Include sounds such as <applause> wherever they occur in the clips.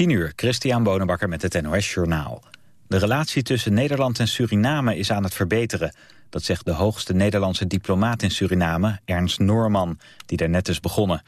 10 uur, Christian Bonenbakker met het NOS Journaal. De relatie tussen Nederland en Suriname is aan het verbeteren. Dat zegt de hoogste Nederlandse diplomaat in Suriname, Ernst Noorman, die daar net is begonnen.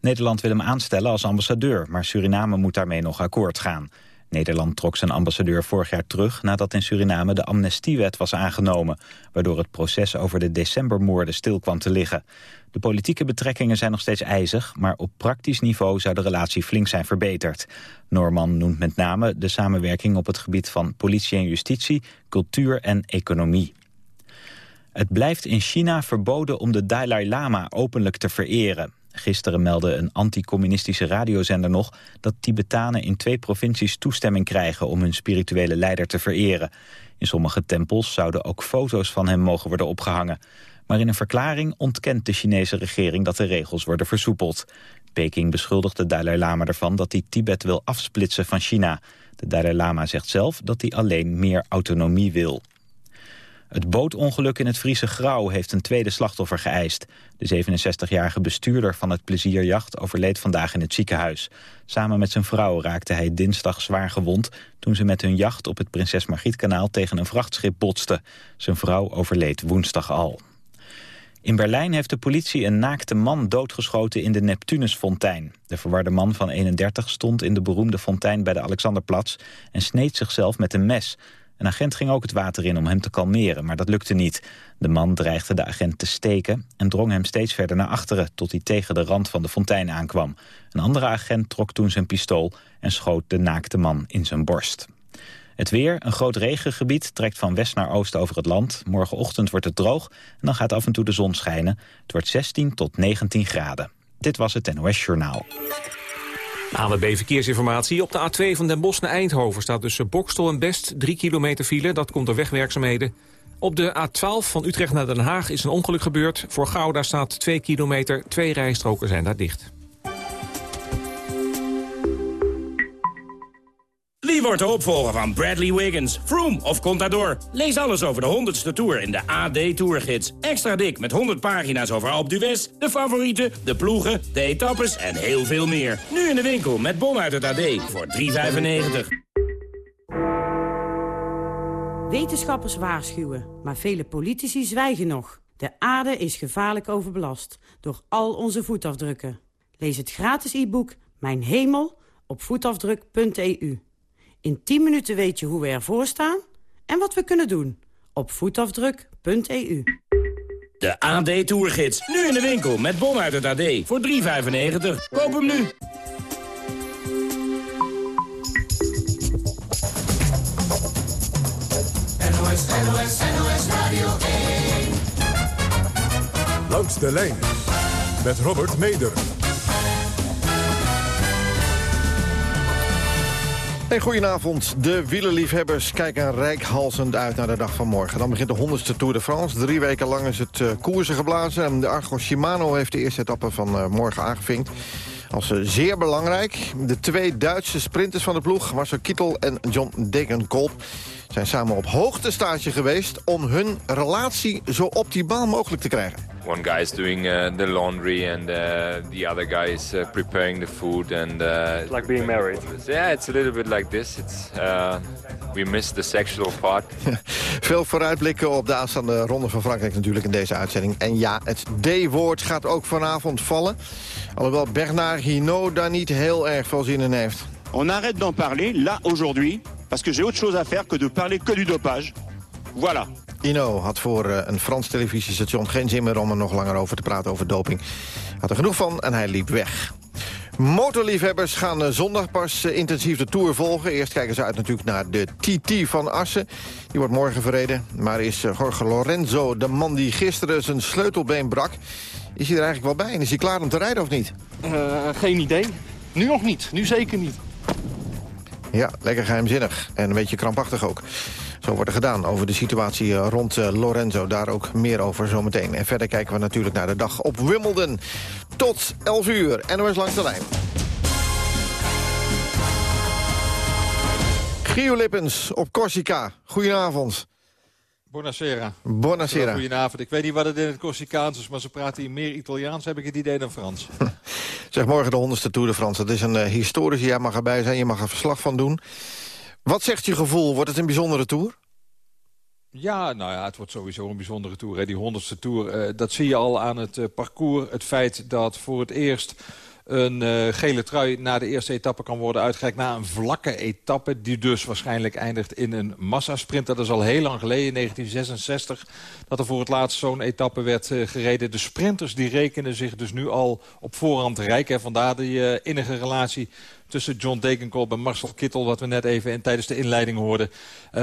Nederland wil hem aanstellen als ambassadeur, maar Suriname moet daarmee nog akkoord gaan. Nederland trok zijn ambassadeur vorig jaar terug nadat in Suriname de amnestiewet was aangenomen, waardoor het proces over de decembermoorden stil kwam te liggen. De politieke betrekkingen zijn nog steeds ijzig, maar op praktisch niveau zou de relatie flink zijn verbeterd. Norman noemt met name de samenwerking op het gebied van politie en justitie, cultuur en economie. Het blijft in China verboden om de Dalai Lama openlijk te vereren. Gisteren meldde een anti-communistische radiozender nog... dat Tibetanen in twee provincies toestemming krijgen... om hun spirituele leider te vereren. In sommige tempels zouden ook foto's van hem mogen worden opgehangen. Maar in een verklaring ontkent de Chinese regering... dat de regels worden versoepeld. Peking beschuldigt de Dalai Lama ervan dat hij Tibet wil afsplitsen van China. De Dalai Lama zegt zelf dat hij alleen meer autonomie wil. Het bootongeluk in het Friese Grauw heeft een tweede slachtoffer geëist. De 67-jarige bestuurder van het plezierjacht overleed vandaag in het ziekenhuis. Samen met zijn vrouw raakte hij dinsdag zwaar gewond... toen ze met hun jacht op het Prinses Margrietkanaal tegen een vrachtschip botsten. Zijn vrouw overleed woensdag al. In Berlijn heeft de politie een naakte man doodgeschoten in de Neptunusfontein. De verwarde man van 31 stond in de beroemde fontein bij de Alexanderplatz... en sneed zichzelf met een mes... Een agent ging ook het water in om hem te kalmeren, maar dat lukte niet. De man dreigde de agent te steken en drong hem steeds verder naar achteren... tot hij tegen de rand van de fontein aankwam. Een andere agent trok toen zijn pistool en schoot de naakte man in zijn borst. Het weer, een groot regengebied, trekt van west naar oost over het land. Morgenochtend wordt het droog en dan gaat af en toe de zon schijnen. Het wordt 16 tot 19 graden. Dit was het NOS Journaal. ANWB Verkeersinformatie. Op de A2 van Den Bosch naar Eindhoven staat tussen Bokstel en Best 3 kilometer file. Dat komt door wegwerkzaamheden. Op de A12 van Utrecht naar Den Haag is een ongeluk gebeurd. Voor Gouda staat 2 kilometer. Twee rijstroken zijn daar dicht. Wie wordt de opvolger van Bradley Wiggins, Froome of Contador? Lees alles over de 100ste Tour in de AD Tourgids. Extra dik met 100 pagina's over Alpe d'Huez, de favorieten, de ploegen, de etappes en heel veel meer. Nu in de winkel met bon uit het AD voor 3,95. Wetenschappers waarschuwen, maar vele politici zwijgen nog. De aarde is gevaarlijk overbelast door al onze voetafdrukken. Lees het gratis e-book Mijn Hemel op voetafdruk.eu. In 10 minuten weet je hoe we ervoor staan en wat we kunnen doen. Op voetafdruk.eu. De AD Tourgids. Nu in de winkel met bon uit het AD. Voor 3,95. Koop hem nu. NOS, NOS, NOS Radio 1. Langs de lijn. Met Robert Meder. Goedenavond. De wielerliefhebbers kijken rijkhalsend uit naar de dag van morgen. Dan begint de 100ste Tour de France. Drie weken lang is het uh, koersen geblazen. En de Argo Shimano heeft de eerste etappe van uh, morgen aangevinkt. Als uh, zeer belangrijk. De twee Duitse sprinters van de ploeg, Marcel Kittel en John Degenkolb... zijn samen op hoogtestage geweest om hun relatie zo optimaal mogelijk te krijgen. One guy is doing uh, the laundry and uh, the other guy is uh, preparing the food and uh, it's like being married. Yeah, it's a little bit like this. It's uh, we miss the sexual part. <laughs> Veel vooruitblikken op de aanstaande ronde van Frankrijk natuurlijk in deze uitzending. En ja, het D-woord gaat ook vanavond vallen. Alhoewel Bernard Hinault daar niet heel erg veel zin in heeft. On arrête d'en parler là aujourd'hui parce que j'ai autre chose à faire que de parler que du dopage. Voilà. Ino had voor uh, een Frans televisiestation geen zin meer om er nog langer over te praten over doping. Had er genoeg van en hij liep weg. Motorliefhebbers gaan uh, zondag pas uh, intensief de Tour volgen. Eerst kijken ze uit natuurlijk naar de TT van Assen. Die wordt morgen verreden. Maar is Jorge Lorenzo de man die gisteren zijn sleutelbeen brak? Is hij er eigenlijk wel bij en is hij klaar om te rijden of niet? geen idee. Nu nog niet. Nu zeker niet. Ja, lekker geheimzinnig. En een beetje krampachtig ook. Zo wordt er gedaan over de situatie rond Lorenzo. Daar ook meer over zometeen. En verder kijken we natuurlijk naar de dag op Wimbledon. Tot 11 uur. NOS langs de lijn. Gio Lippens op Corsica. Goedenavond. Buonasera. Buonasera. Goedenavond. Ik weet niet wat het in het Corsicaans is, maar ze praten hier meer Italiaans, heb ik het idee, dan Frans. <laughs> zeg, morgen de honderdste Tour de France. Dat is een uh, historische, jij mag erbij zijn, je mag er verslag van doen. Wat zegt je gevoel? Wordt het een bijzondere Tour? Ja, nou ja, het wordt sowieso een bijzondere Tour. Hè. Die honderdste Tour, uh, dat zie je al aan het uh, parcours. Het feit dat voor het eerst een uh, gele trui na de eerste etappe kan worden uitgereikt... na een vlakke etappe die dus waarschijnlijk eindigt in een massasprint. Dat is al heel lang geleden, in 1966, dat er voor het laatst zo'n etappe werd uh, gereden. De sprinters die rekenen zich dus nu al op voorhand rijk. Hè. Vandaar die uh, innige relatie tussen John Degenkolb en Marcel Kittel... wat we net even in, tijdens de inleiding hoorden. Uh,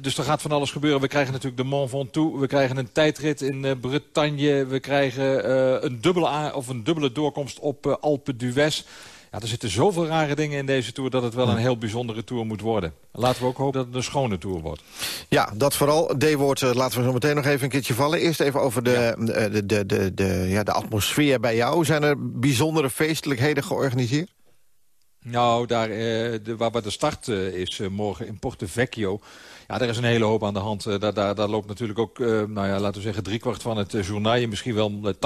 dus er gaat van alles gebeuren. We krijgen natuurlijk de Mont Ventoux. We krijgen een tijdrit in uh, Bretagne. We krijgen uh, een, dubbele of een dubbele doorkomst op uh, Alpe d'Huez. Ja, er zitten zoveel rare dingen in deze Tour... dat het wel een heel bijzondere Tour moet worden. Laten we ook hopen dat het een schone Tour wordt. Ja, dat vooral. D-woord laten we zo meteen nog even een keertje vallen. Eerst even over de, ja. de, de, de, de, ja, de atmosfeer bij jou. Zijn er bijzondere feestelijkheden georganiseerd? Nou, daar, eh, de, waar de start eh, is uh, morgen in Porto Vecchio... Ja, daar is een hele hoop aan de hand. Daar, loopt natuurlijk ook, nou ja, laten we zeggen, driekwart van het uh. Misschien wel 80%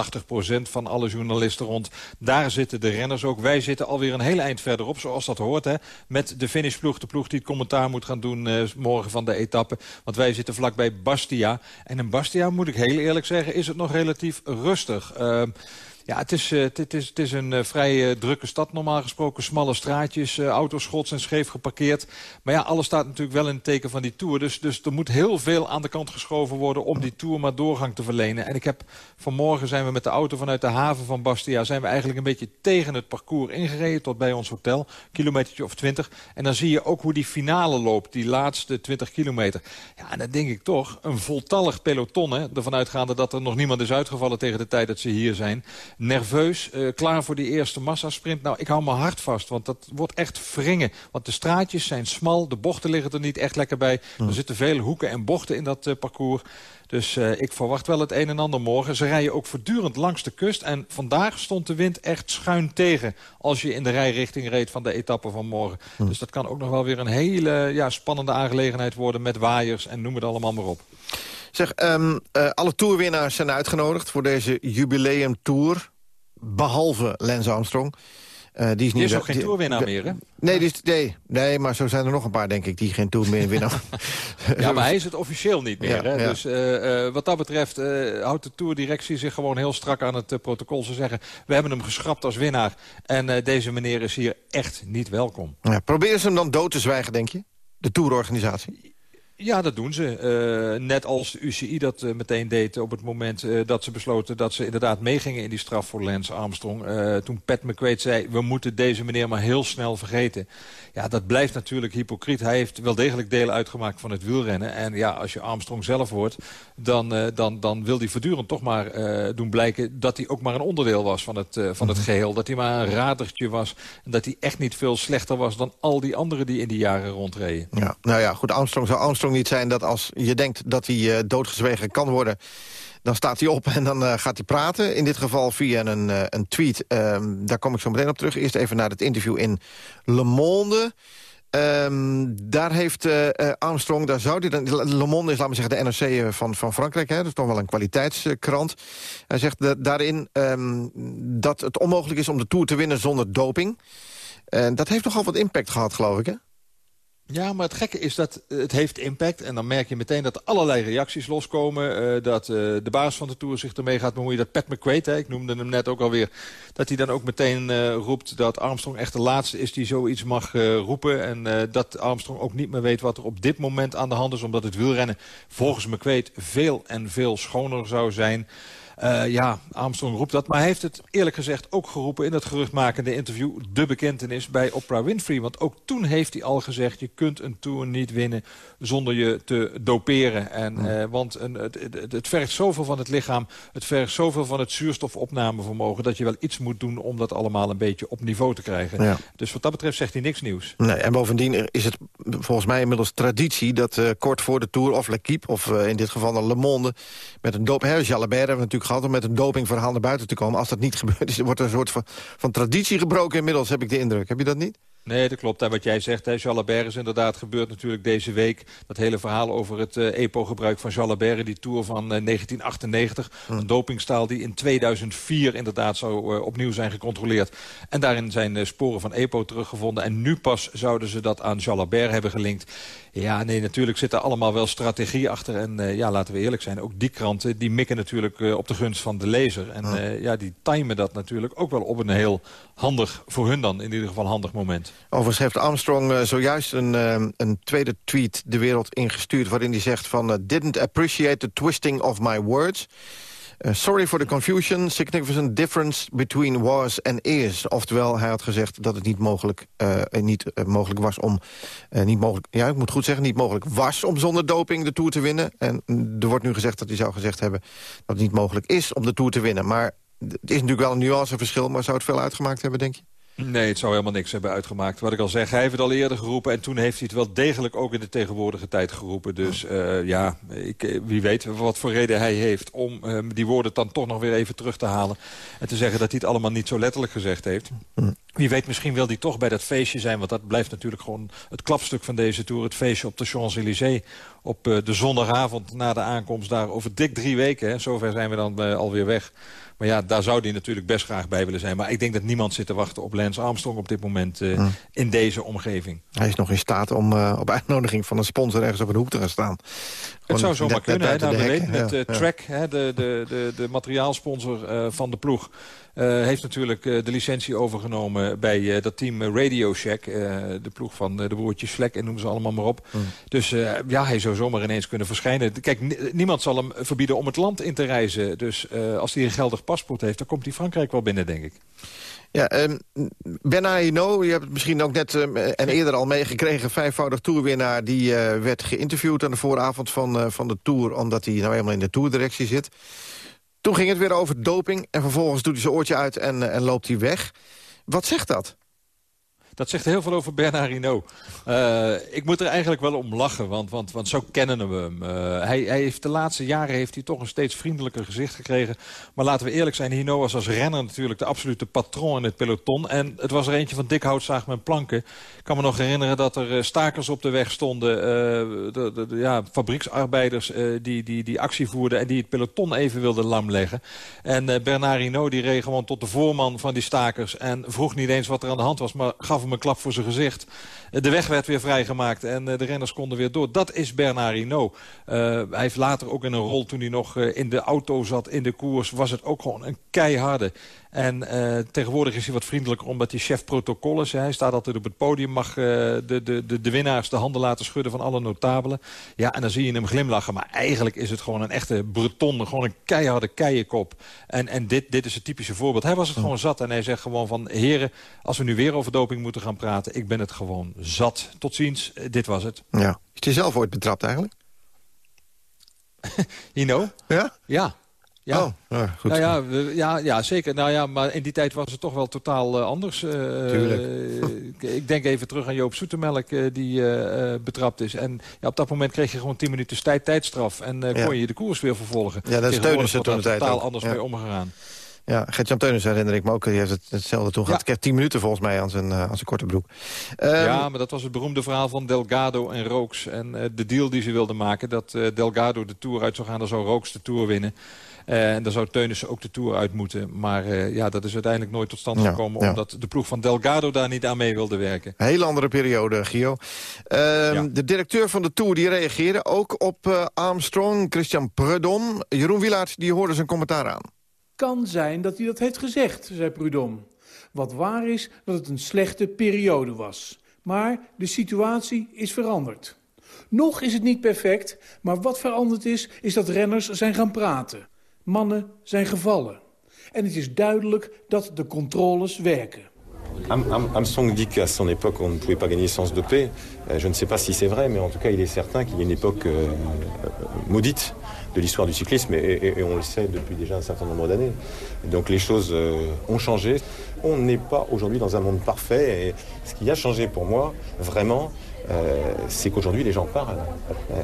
van alle journalisten rond. Daar zitten de renners ook. Wij zitten alweer een heel eind verderop, zoals dat hoort. Hè, met de finishploeg, de ploeg die het commentaar moet gaan doen morgen van de etappe. Want wij zitten vlakbij Bastia. En in Bastia, moet ik heel eerlijk zeggen, is het nog relatief rustig. Ja, het is, uh, het is, het is een uh, vrij uh, drukke stad normaal gesproken. Smalle straatjes, auto's schots en scheef geparkeerd. Maar ja, alles staat natuurlijk wel in het teken van die Tour. Dus, dus er moet heel veel aan de kant geschoven worden om die Tour maar doorgang te verlenen. En ik heb vanmorgen zijn we met de auto vanuit de haven van Bastia... zijn we eigenlijk een beetje tegen het parcours ingereden tot bij ons hotel. Kilometertje of twintig. En dan zie je ook hoe die finale loopt, die laatste 20 kilometer. Ja, en dan denk ik toch, een voltallig peloton, hè, ervan uitgaande dat er nog niemand is uitgevallen tegen de tijd dat ze hier zijn nerveus, uh, klaar voor die eerste massasprint. Nou, ik hou mijn hart vast, want dat wordt echt wringen. Want de straatjes zijn smal, de bochten liggen er niet echt lekker bij. Hmm. Er zitten veel hoeken en bochten in dat uh, parcours. Dus uh, ik verwacht wel het een en ander morgen. Ze rijden ook voortdurend langs de kust. En vandaag stond de wind echt schuin tegen... als je in de rijrichting reed van de etappe van morgen. Hmm. Dus dat kan ook nog wel weer een hele ja, spannende aangelegenheid worden... met waaiers en noem het allemaal maar op. Zeg, um, uh, alle toerwinnaars zijn uitgenodigd voor deze jubileumtour. Behalve Lance Armstrong. Uh, die is, niet, die is ook geen toerwinnaar meer, hè? Nee, die is, nee, nee, maar zo zijn er nog een paar, denk ik, die geen tour meer winnen. <laughs> <laughs> ja, maar hij is het officieel niet meer. Ja, hè? Ja. Dus uh, uh, wat dat betreft houdt de tourdirectie zich gewoon heel strak aan het protocol. Ze zeggen, we hebben hem geschrapt als winnaar. En deze meneer is hier echt niet welkom. Ja, proberen ze hem dan dood te zwijgen, denk je? De tourorganisatie? Ja, dat doen ze. Uh, net als de UCI dat uh, meteen deed op het moment uh, dat ze besloten... dat ze inderdaad meegingen in die straf voor Lance Armstrong. toen Pat McQuaid zei, we moeten deze meneer maar heel snel vergeten. Ja, dat blijft natuurlijk hypocriet. Hij heeft wel degelijk delen uitgemaakt van het wielrennen. En ja, als je Armstrong zelf hoort... dan, dan, dan wil hij voortdurend toch maar doen blijken... dat hij ook maar een onderdeel was van het, van het geheel. Dat hij maar een radertje was. En dat hij echt niet veel slechter was dan al die anderen die in die jaren rondreden. Ja, nou ja, goed, Armstrong zou Armstrong niet zijn dat als je denkt dat hij uh, doodgezwegen kan worden... dan staat hij op <laughs> en dan uh, gaat hij praten. In dit geval via een, uh, een tweet. Um, daar kom ik zo meteen op terug. Eerst even naar het interview in Le Monde... Um, daar heeft Armstrong, daar zou dan, Le Monde is, laten we zeggen, de NRC van, van Frankrijk. Hè, dat is toch wel een kwaliteitskrant. Hij zegt daarin um, dat het onmogelijk is om de Tour te winnen zonder doping. Dat heeft nogal wat impact gehad, geloof ik, hè? Ja, maar het gekke is dat het heeft impact. En dan merk je meteen dat er allerlei reacties loskomen. Uh, dat uh, de baas van de Tour zich ermee gaat bemoeien. Dat Pat McQuaid, hè, ik noemde hem net ook alweer... dat hij dan ook meteen roept dat Armstrong echt de laatste is die zoiets mag roepen. En dat Armstrong ook niet meer weet wat er op dit moment aan de hand is. Omdat het wielrennen volgens McQuaid veel en veel schoner zou zijn... Uh, ja, Armstrong roept dat. Maar hij heeft het eerlijk gezegd ook geroepen in het geruchtmakende interview... de bekentenis bij Oprah Winfrey. Want ook toen heeft hij al gezegd... je kunt een Tour niet winnen zonder je te doperen. En, uh, want een, het, het, het, vergt zoveel van het lichaam. Het vergt zoveel van het zuurstofopnamevermogen... dat je wel iets moet doen om dat allemaal een beetje op niveau te krijgen. Ja. Dus wat dat betreft zegt hij niks nieuws. Nee, en bovendien is het volgens mij inmiddels traditie... dat uh, kort voor de Tour of L'Equipe, of uh, in dit geval de Le Monde... met een doop... Jalabert hebben we natuurlijk gehad om met een dopingverhaal naar buiten te komen. Als dat niet <laughs> gebeurt, is, wordt er een soort van, van traditie gebroken inmiddels, heb ik de indruk. Heb je dat niet? Nee, dat klopt. En wat jij zegt, hè, Jalabert is inderdaad gebeurd natuurlijk deze week. Dat hele verhaal over het uh, EPO-gebruik van Jalabert... die Tour van uh, 1998. Hm. Een dopingstaal die in 2004 inderdaad zou uh, opnieuw zijn gecontroleerd. En daarin zijn sporen van EPO teruggevonden. En nu pas zouden ze dat aan Jalabert hebben gelinkt. Ja, nee, natuurlijk zit er allemaal wel strategie achter. En ja, laten we eerlijk zijn, ook die kranten... die mikken natuurlijk op de gunst van de lezer. En hm. ja, die timen dat natuurlijk ook wel op een heel handig, voor hun dan in ieder geval handig moment. Overigens heeft Armstrong zojuist een, een tweede tweet de wereld ingestuurd... waarin hij zegt van... Didn't appreciate the twisting of my words. Sorry for the confusion. Significant difference between was and is. Oftewel, hij had gezegd dat het niet mogelijk, niet, mogelijk was om... niet mogelijk, ja, ik moet goed zeggen, niet mogelijk was om zonder doping de Tour te winnen. En er wordt nu gezegd dat hij zou gezegd hebben... dat het niet mogelijk is om de Tour te winnen. Maar het is natuurlijk wel een nuanceverschil... maar zou het veel uitgemaakt hebben, denk je? Nee, het zou helemaal niks hebben uitgemaakt. Wat ik al zeg, hij heeft het al eerder geroepen... en toen heeft hij het wel degelijk ook in de tegenwoordige tijd geroepen. Dus uh, ja, ik, eh, wie weet wat voor reden hij heeft... om uh, die woorden dan toch nog weer even terug te halen... en te zeggen dat hij het allemaal niet zo letterlijk gezegd heeft. Wie weet, misschien wil hij toch bij dat feestje zijn... want dat blijft natuurlijk gewoon het klapstuk van deze Tour. Het feestje op de Champs-Élysées op uh, de zondagavond na de aankomst daar... over dik drie weken, hè, zover zijn we dan alweer weg... Maar ja, daar zou hij natuurlijk best graag bij willen zijn. Maar ik denk dat niemand zit te wachten op Lance Armstrong op dit moment uh, in deze omgeving. Hij is nog in staat om uh, op uitnodiging van een sponsor ergens op een hoek te gaan staan. Het zou zomaar kunnen. Nou, we weten met uh, Track, hè, de, de, de, de materiaalsponsor van de ploeg... Uh, heeft natuurlijk uh, de licentie overgenomen bij dat team Radio Shack. de ploeg van de broertjes Vlek en noem ze allemaal maar op. Mm. Dus ja, hij zou zomaar ineens kunnen verschijnen. Kijk, niemand zal hem verbieden om het land in te reizen. Dus als hij een geldig paspoort heeft, dan komt hij Frankrijk wel binnen, denk ik. Ja, um, Bernard Hinault, je hebt het misschien ook net um, en eerder al meegekregen... vijfvoudig toerwinnaar, die uh, werd geïnterviewd aan de vooravond van, uh, van de Tour... omdat hij nou eenmaal in de toerdirectie zit. Toen ging het weer over doping en vervolgens doet hij zijn oortje uit en, en loopt hij weg. Wat zegt dat? Dat zegt heel veel over Bernard Hinault. Uh, ik moet er eigenlijk wel om lachen, want, want, want zo kennen we hem. Uh, hij, hij, heeft de laatste jaren heeft hij toch een steeds vriendelijker gezicht gekregen. Maar laten we eerlijk zijn, Hinault was als renner natuurlijk de absolute patroon in het peloton. En het was er eentje van dik houtzaag met planken. Ik kan me nog herinneren dat er eh, stakers op de weg stonden. de, de, de, ja, fabrieksarbeiders die, die, die actie voerden en die het peloton even wilden lamleggen. En Bernard Hinault die reed gewoon tot de voorman van die stakers. En vroeg niet eens wat er aan de hand was, maar gaf hem een klap voor zijn gezicht. De weg werd weer vrijgemaakt en eh, de renners konden weer door. Dat is Bernard Hinault. Uh, hij heeft later ook in een rol, toen hij nog uh, in de auto zat in de koers... was het ook gewoon een keiharde. En uh, tegenwoordig is hij wat vriendelijker omdat hij chef protocol is. Hij staat altijd op het podium, mag uh, de, de, de, de winnaars de handen laten schudden van alle notabelen. Ja, en dan zie je hem glimlachen. Maar eigenlijk is het gewoon een echte breton, gewoon een keiharde keienkop. En, en dit, dit is het typische voorbeeld. Hij was het gewoon zat en hij zegt gewoon van... heren, als we nu weer over doping moeten gaan praten... ik ben het gewoon zat. Tot ziens, dit was het. Ja. Is hij zelf ooit betrapt eigenlijk? <laughs> Hino? Ja? Ja. Ja. Oh, ja, goed. Nou ja, we, ja, ja, zeker. Nou ja, maar in die tijd was het toch wel totaal uh, anders. Uh, Tuurlijk. Uh, ik denk even terug aan Joop Soetemelk die betrapt is. En ja, op dat moment kreeg je gewoon 10 minuten tijd, tijdstraf. En kon ja. je de koers weer vervolgen. Ja, dat steunen ze toen tijd totaal anders mee omgegaan. Ja, Gert-Jan Teunissen herinner ik me ook. Die heeft het, hetzelfde toen gehad. Ik heb tien minuten volgens mij aan zijn, aan zijn korte broek. Um, ja, maar dat was het beroemde verhaal van Delgado en Rooks. En de deal die ze wilden maken, dat Delgado de Tour uit zou gaan... dan zou Rooks de Tour winnen. Uh, en dan zou Teunissen ook de Tour uit moeten. Maar uh, ja, dat is uiteindelijk nooit tot stand gekomen... Ja, omdat de ploeg van Delgado daar niet aan mee wilde werken. Een hele andere periode, Gio. Uh, ja. De directeur van de Tour die reageerde ook op uh, Armstrong, Christian Prudhomme. Jeroen Wielaert die hoorde zijn commentaar aan. Kan zijn dat hij dat heeft gezegd, zei Prudhomme. Wat waar is dat het een slechte periode was. Maar de situatie is veranderd. Nog is het niet perfect, maar wat veranderd is, is dat renners zijn gaan praten. Mannen zijn gevallen. En het is duidelijk dat de controles werken. Armstrong dit qu'à son époque on ne pouvait pas gagner sans doper. Euh, je ne sais pas si c'est vrai, mais en tout cas il est certain qu'il y a une époque euh, maudite de l'histoire du cyclisme et, on le sait depuis déjà un certain nombre d'années. Donc les choses euh, ont changé. On n'est pas aujourd'hui dans un monde parfait et ce qui a changé pour moi, vraiment, euh, c'est qu'aujourd'hui les gens parlent. Euh,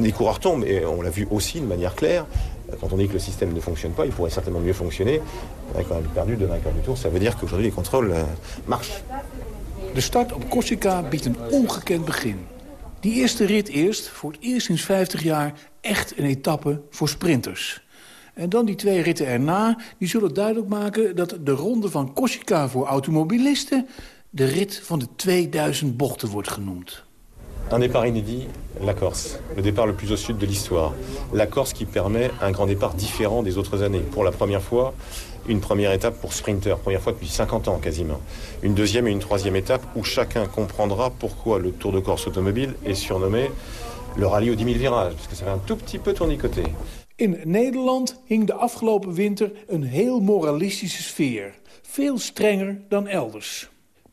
les coureurs tombent et on l'a vu aussi de manière claire. Quand on dit que le système ne fonctionne pas, il pourrait certainement mieux fonctionner. On a quand même perdu deux vainqueurs du tour. Ça veut dire qu'aujourd'hui les euh. De start op Corsica biedt een ongekend begin. Die eerste rit eerst, voor het eerst sinds 50 jaar, echt een etappe voor sprinters. En dan die twee ritten erna, die zullen duidelijk maken... dat de ronde van Corsica voor automobilisten... de rit van de 2000 bochten wordt genoemd. Un départ inédit, la Corse. Le départ le plus au sud de l'histoire. La Corse qui permet un grand départ différent des autres années. Pour la première fois, une première étape pour sprinter, première fois depuis 50 ans quasiment. Une deuxième et une troisième étape où chacun comprendra pourquoi le Tour de Corse automobile est surnommé le rallye aux 10 000 virages, parce que ça fait un tout petit peu tournicoté. In Nederland hing de afgelopen winter een heel moralistische sfeer. Veel strenger dan elders.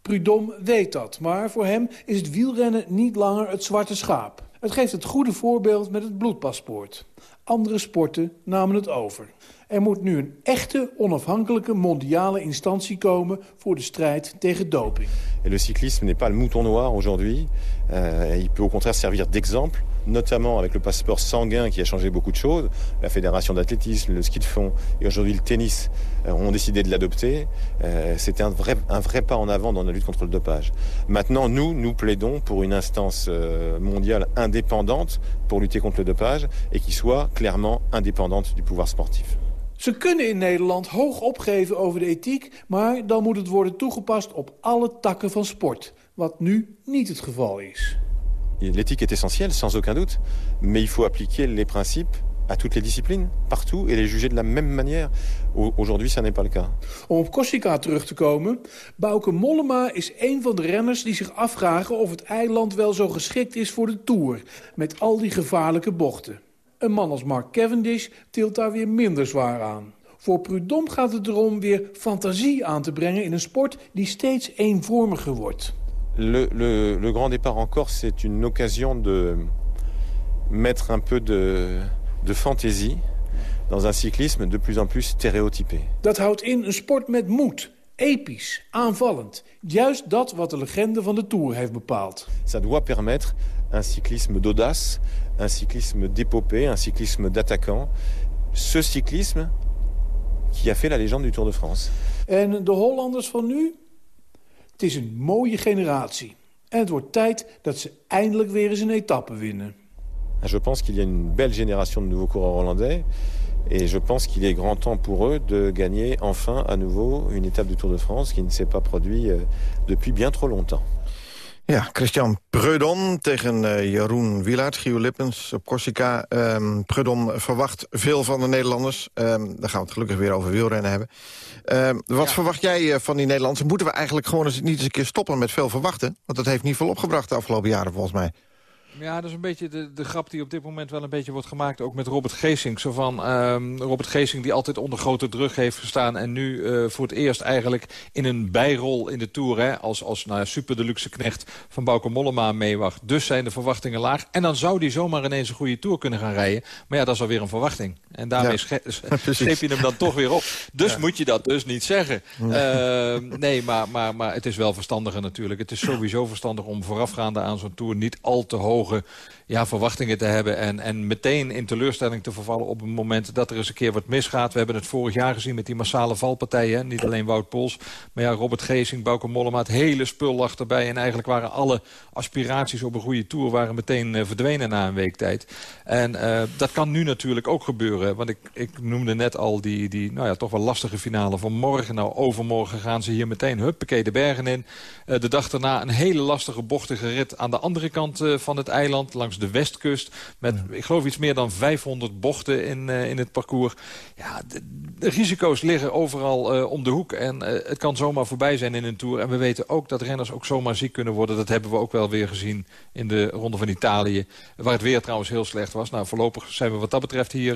Prudhomme weet dat, maar voor hem is het wielrennen niet langer het zwarte schaap. Het geeft het goede voorbeeld met het bloedpaspoort. Andere sporten namen het over. Er moet nu een echte onafhankelijke mondiale instantie komen voor de strijd tegen doping. Et le cyclisme n'est pas le mouton noir aujourd'hui. Euh, il peut au contraire servir d'exemple, notamment avec le passeport sanguin qui a changé beaucoup de choses. La fédération d'athlétisme, le ski de fond et aujourd'hui le tennis euh, ont décidé de l'adopter. Euh, C'était un vrai, pas en avant dans la lutte contre le dopage. Maintenant, nous, nous plaidons pour une instance euh, mondiale indépendante pour lutter contre le dopage et qui soit clairement indépendante du pouvoir sportif. Ze kunnen in Nederland hoog opgeven over de ethiek... maar dan moet het worden toegepast op alle takken van sport. Wat nu niet het geval is. L'éthique est essentielle, sans aucun doute, mais il faut appliquer les principes à toutes les disciplines, partout, et les juger de la même manière. Au- Aujourd'hui, ça n'est pas le cas. Om op Corsica terug te komen... Bauke Mollema is een van de renners die zich afvragen... of het eiland wel zo geschikt is voor de Tour... met al die gevaarlijke bochten. Een man als Mark Cavendish tilt daar weer minder zwaar aan. Voor Prudhomme gaat het erom weer fantasie aan te brengen... in een sport die steeds eenvormiger wordt. Le, le- le grand départ en Corse, c'est une occasion de mettre un peu de, de fantaisie dans un cyclisme de plus en plus stéréotypé. Dat houdt in een sport met moed. Episch, aanvallend. Juist dat wat de legende van de Tour heeft bepaald. Ça doit permettre un cyclisme d'audace, un cyclisme d'épopée, un cyclisme d'attaquant. Ce cyclisme qui a fait la légende du Tour de France. En de Hollanders van nu? Het is een mooie generatie. En het wordt tijd dat ze eindelijk weer eens een etappe winnen. Je pense qu'il y a une belle génération de nouveaux coureurs hollandais. Et je pense qu'il est grand temps pour eux de gagner enfin à nouveau une étape du Tour de France qui ne s'est pas produit euh, depuis bien trop longtemps. Ja, Christian Preudom tegen eh, Jeroen Wielaert, Gio Lippens op Corsica. Ehm Preudom verwacht veel van de Nederlanders. Ehm daar gaan we het gelukkig weer over wielrennen hebben. Ehm, wat verwacht jij eh, van die Nederlanders? Moeten we eigenlijk gewoon eens, niet eens een keer stoppen met veel verwachten? Want dat heeft niet veel opgebracht de afgelopen jaren volgens mij. Ja, dat is een beetje de, de grap die op dit moment wel een beetje wordt gemaakt. Ook met Robert Geesing. Zo van ehm, Robert Geesing die altijd onder grote druk heeft gestaan. En nu eh, voor het eerst eigenlijk in een bijrol in de Tour. Hè, als als nou, super deluxe knecht van Bauke Mollema meewacht. Dus zijn de verwachtingen laag. En dan zou die zomaar ineens een goede Tour kunnen gaan rijden. Maar ja, dat is alweer een verwachting. En daarmee Ja, scheep <laughs> je hem dan toch weer op. Dus moet je dat dus niet zeggen. Ehm, nee, maar, maar, maar het is wel verstandiger natuurlijk. Het is sowieso verstandig om voorafgaande aan zo'n Tour... niet al te ja, verwachtingen te hebben... En, en meteen in teleurstelling te vervallen op het moment dat er eens een keer wat misgaat. We hebben het vorig jaar gezien met die massale valpartijen. Niet alleen Wout Poels, maar ja, Robert Geesing, Bauke Mollema... het hele spul lag erbij. En eigenlijk waren alle aspiraties op een goede Tour... waren meteen eh, verdwenen na een week tijd. En eh, dat kan nu natuurlijk ook gebeuren. Want ik, ik noemde net al die, die nou ja, toch wel lastige finale van morgen. Nou, overmorgen gaan ze hier meteen huppakee de bergen in. Eh, de dag daarna een hele lastige bochtige rit aan de andere kant van het eiland. Langs de westkust. Met, ik geloof, iets meer dan 500 bochten in, eh, in het parcours. Ja, de, de risico's liggen overal eh, om de hoek. En eh, het kan zomaar voorbij zijn in een Tour. En we weten ook dat renners ook zomaar ziek kunnen worden. Dat hebben we ook wel weer gezien in de Ronde van Italië. Waar het weer trouwens heel slecht was. Nou, voorlopig zijn we wat dat betreft hier...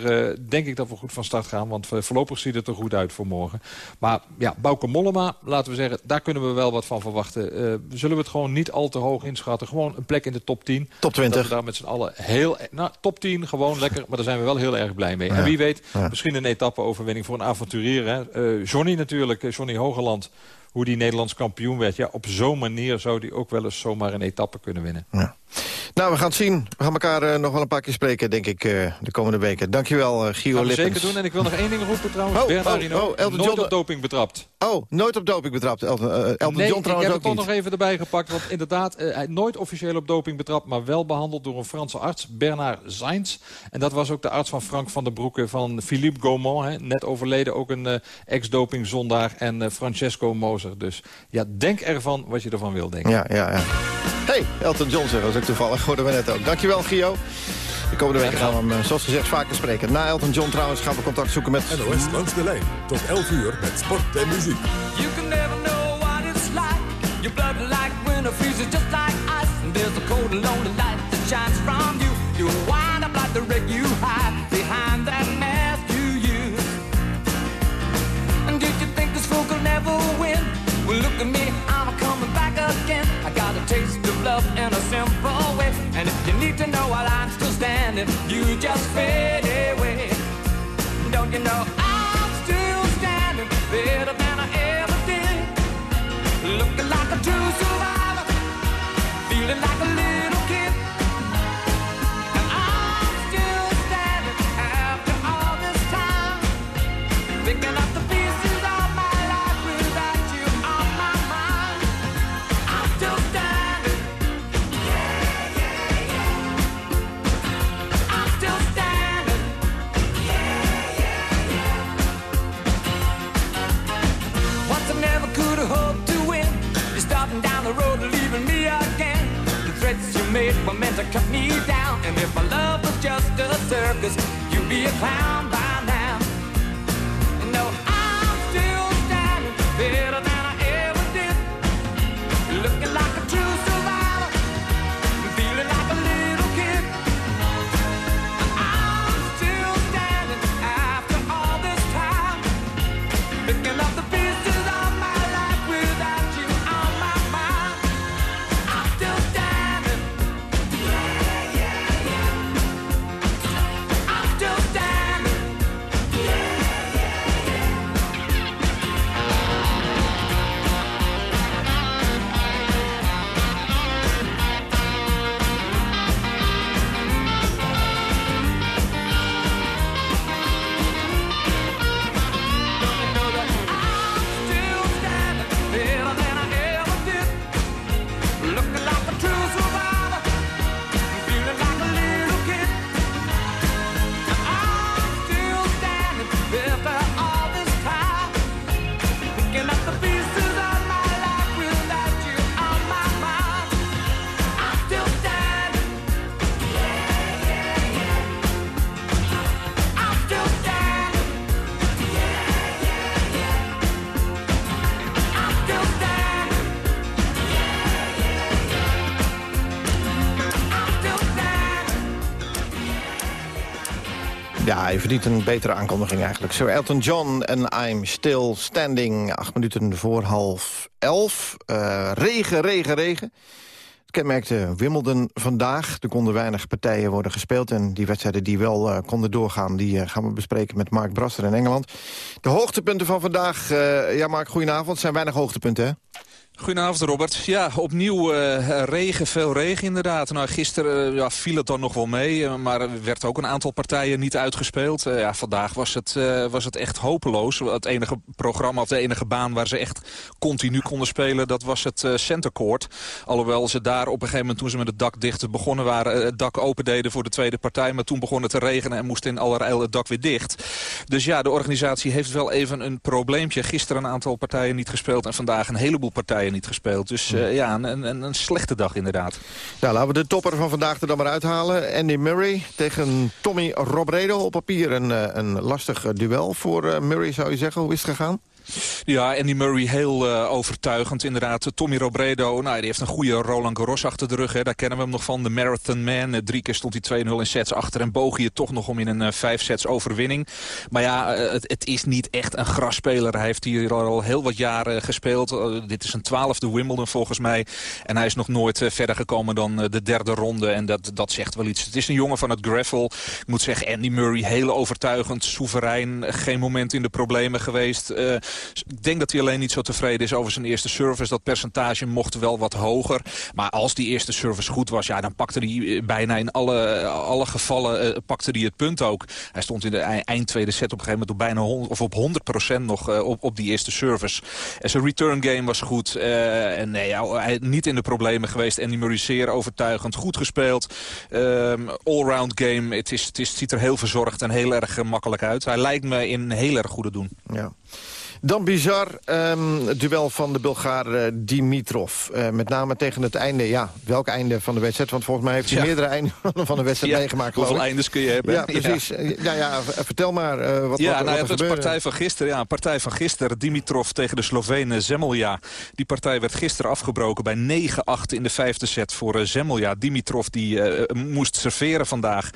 denk ik dat we goed van start gaan. Want voorlopig ziet het er goed uit voor morgen. Maar ja, Bauke Mollema, laten we zeggen... daar kunnen we wel wat van verwachten. Zullen we het gewoon niet al te hoog inschatten. Gewoon een plek in de top 10. Top 20. Dat we daar met z'n allen heel... Nou, top 10, gewoon lekker. Maar daar zijn we wel heel erg blij mee. Ja. En wie weet, Ja. misschien een etappe-overwinning voor een avonturier. Hè? Eh, Johnny natuurlijk, eh, Johnny Hogeland. Hoe die Nederlands kampioen werd. Ja, op zo'n manier zou die ook wel eens zomaar een etappe kunnen winnen. Ja. Nou, we gaan het zien. We gaan elkaar uh, nog wel een paar keer spreken, denk ik, uh, de komende weken. Dankjewel, uh, Gio Lippens. zeker doen. En ik wil nog één ding roepen trouwens. Oh, Bernardino, oh, oh, Elton nooit John... op doping betrapt. Oh, nooit op doping betrapt. Elton, Elton nee, John trouwens ik heb het toch nog even erbij gepakt. Want inderdaad, hij nooit officieel op doping betrapt... maar wel behandeld door een Franse arts, Bernard Sainz. En dat was ook de arts van Frank van der Broeke van Philippe Gaumont. Hè, net overleden, ook een ex-doping zondaar. En Francesco Moser. Dus ja, denk ervan wat je ervan wil denken. Ja, ja, ja. Hey, Elton John zeggen, dat is ook toevallig. Hoorden we net ook. Dankjewel, Gio. De komende weken gaan we hem, zoals gezegd, vaker spreken. Na Elton John trouwens gaan we contact zoeken met... NOS langs de lijn. Tot 11 uur met sport en muziek. You can never know what it's like. Your blood like winter freezes just like ice. And there's a cold and lonely light that shines from you. You wind up like the wreck you hide behind that mask you use. And did you think this fool could never win? Well, look at me, to know while I'm still standing, you just fade away. Don't you know Hij verdient een betere aankondiging eigenlijk. Sir Elton John en I'm Still Standing. Acht minuten voor half elf. Eh, regen, regen, regen. Het kenmerkte Wimbledon vandaag. Er konden weinig partijen worden gespeeld. En die wedstrijden die wel eh, konden doorgaan... die eh, gaan we bespreken met Mark Brasser in Engeland. De hoogtepunten van vandaag... ja, Mark, goedenavond. Zijn weinig hoogtepunten, hè? Goedenavond Robert. Ja, opnieuw eh, regen, veel regen inderdaad. Nou, gisteren eh, ja, viel het dan nog wel mee, eh, maar er werd ook een aantal partijen niet uitgespeeld. Ja, vandaag was het, was het echt hopeloos. Het enige programma of de enige baan waar ze echt continu konden spelen, dat was het eh, center court. Alhoewel ze daar op een gegeven moment toen ze met het dak dicht begonnen waren, het dak open deden voor de tweede partij. Maar toen begon het te regenen en moest in allerijl het dak weer dicht. Dus ja, de organisatie heeft wel even een probleempje. Gisteren een aantal partijen niet gespeeld en vandaag een heleboel partijen niet gespeeld. Dus eh, ja, een, een, een slechte dag inderdaad. Nou, laten we de topper van vandaag er dan maar uithalen. Andy Murray tegen Tommy Robredo. Op papier een, eh, een lastig eh, duel voor Murray, zou je zeggen. Hoe is het gegaan? Ja, Andy Murray heel eh, overtuigend inderdaad. Tommy Robredo, nou, die heeft een goede Roland Garros achter de rug. Hè. Daar kennen we hem nog van, de Marathon Man. Eh, drie keer stond hij 2-0 in sets achter en boog het toch nog om in een eh, vijf sets overwinning. Maar ja, eh, het, het is niet echt een grasspeler. Hij heeft hier al heel wat jaren gespeeld. Eh, dit is een twaalfde Wimbledon volgens mij. En hij is nog nooit eh, verder gekomen dan eh, de derde ronde. En dat, dat zegt wel iets. Het is een jongen van het gravel. Ik moet zeggen, Andy Murray heel overtuigend, soeverein. Geen moment in de problemen geweest. Eh, Ik denk dat hij alleen niet zo tevreden is over zijn eerste service. Dat percentage mocht wel wat hoger. Maar als die eerste service goed was, ja, dan pakte hij bijna in alle, alle gevallen uh, pakte hij het punt ook. Hij stond in de eind tweede set op een gegeven moment op bijna 100, of op 100% nog op, op die eerste service. En zijn return game was goed. En nee, ja, niet in de problemen geweest. Andy Murray zeer overtuigend, goed gespeeld. Um, Allround game, het, is, het, is, ziet er heel verzorgd en heel erg makkelijk uit. Hij lijkt me in heel erg goede doen. Ja. Dan bizar, um, het duel van de Bulgaar uh, Dimitrov. Uh, met name tegen het einde, ja, welk einde van de wedstrijd? Want volgens mij heeft hij ja. meerdere einden <laughs> van de wedstrijd ja, meegemaakt. Hoeveel eindes kun je hebben? Ja, precies. Ja, ja, ja vertel maar uh, wat, ja, wat, nou, wat het partij van gisteren. Ja, partij van gisteren. Dimitrov tegen de Slovene Zemelja. Die partij werd gisteren afgebroken bij 9-8 in de vijfde set voor Zemelja. Dimitrov die moest serveren vandaag.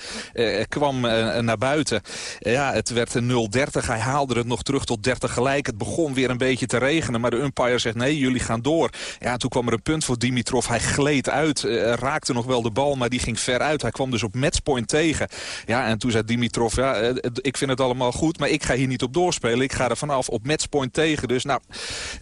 kwam naar buiten. ja, het werd 0-30. Hij haalde het nog terug tot 30 gelijk het begon weer een beetje te regenen. Maar de umpire zegt nee, jullie gaan door. Ja, toen kwam er een punt voor Dimitrov. Hij gleed uit, uh, raakte nog wel de bal, maar die ging ver uit. Hij kwam dus op matchpoint tegen. Ja, en toen zei Dimitrov, ja, uh, ik vind het allemaal goed, maar ik ga hier niet op doorspelen. Ik ga er vanaf op matchpoint tegen. Dus nou,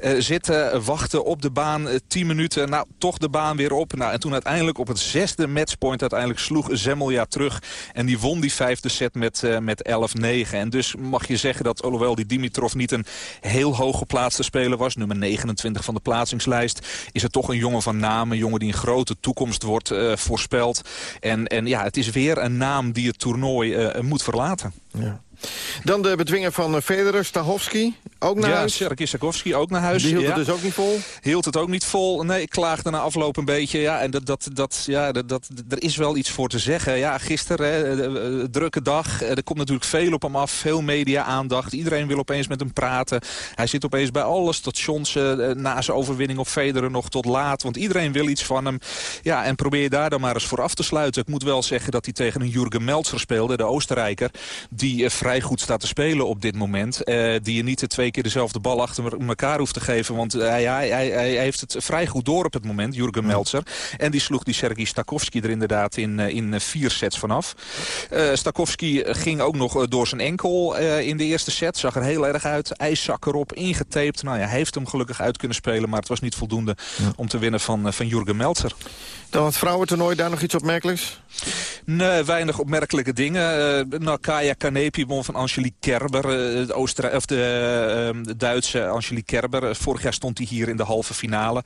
uh, zitten, wachten op de baan, 10 minuten. Nou, toch de baan weer op. Nou, en toen uiteindelijk op het zesde matchpoint uiteindelijk sloeg Zemelja terug. En die won die vijfde set met, met 11-9. En dus mag je zeggen dat, alhoewel die Dimitrov niet een heel hoog geplaatste speler was, nummer 29 van de plaatsingslijst, is het toch een jongen van naam, een jongen die een grote toekomst wordt uh, voorspeld. En, en ja, het is weer een naam die het toernooi uh, moet verlaten. Ja. Dan de bedwinger van Federer, Stahovski, ook naar ja, huis. Sergej Stahovski ook naar huis. Die hield ja. het dus ook niet vol? Hield het ook niet vol. Nee, ik klaagde na afloop een beetje. Ja, en dat, dat, dat, ja, dat, dat, er is wel iets voor te zeggen. Ja, gisteren, hè, de, de, drukke dag. Er komt natuurlijk veel op hem af. Veel media-aandacht. Iedereen wil opeens met hem praten. Hij zit opeens bij alle stations uh, na zijn overwinning op Federer nog tot laat. Want iedereen wil iets van hem. Ja, en probeer je daar dan maar eens voor af te sluiten. Ik moet wel zeggen dat hij tegen een Jurgen Meltzer speelde, de Oostenrijker. Die uh, vrij goed staat te spelen op dit moment. Uh, die je niet de twee keer dezelfde bal achter elkaar hoeft te geven. Want hij, hij, hij, hij heeft het vrij goed door op het moment, Jurgen Meltzer. En die sloeg die Sergej Stakowski er inderdaad in, in vier sets vanaf. Uh, Stakowski ging ook nog door zijn enkel uh, in de eerste set. Zag er heel erg uit. IJszak erop, ingetaped. Nou ja, hij heeft hem gelukkig uit kunnen spelen. Maar het was niet voldoende ja. om te winnen van, van Jurgen Meltzer. Dan het vrouwentoernooi, daar nog iets opmerkelijks? Nee, weinig opmerkelijke dingen. Uh, nou, Kaya Kanepi van Angelique Kerber, uh, de, Oostenrij of de, uh, de Duitse Angelique Kerber. Vorig jaar stond hij hier in de halve finale.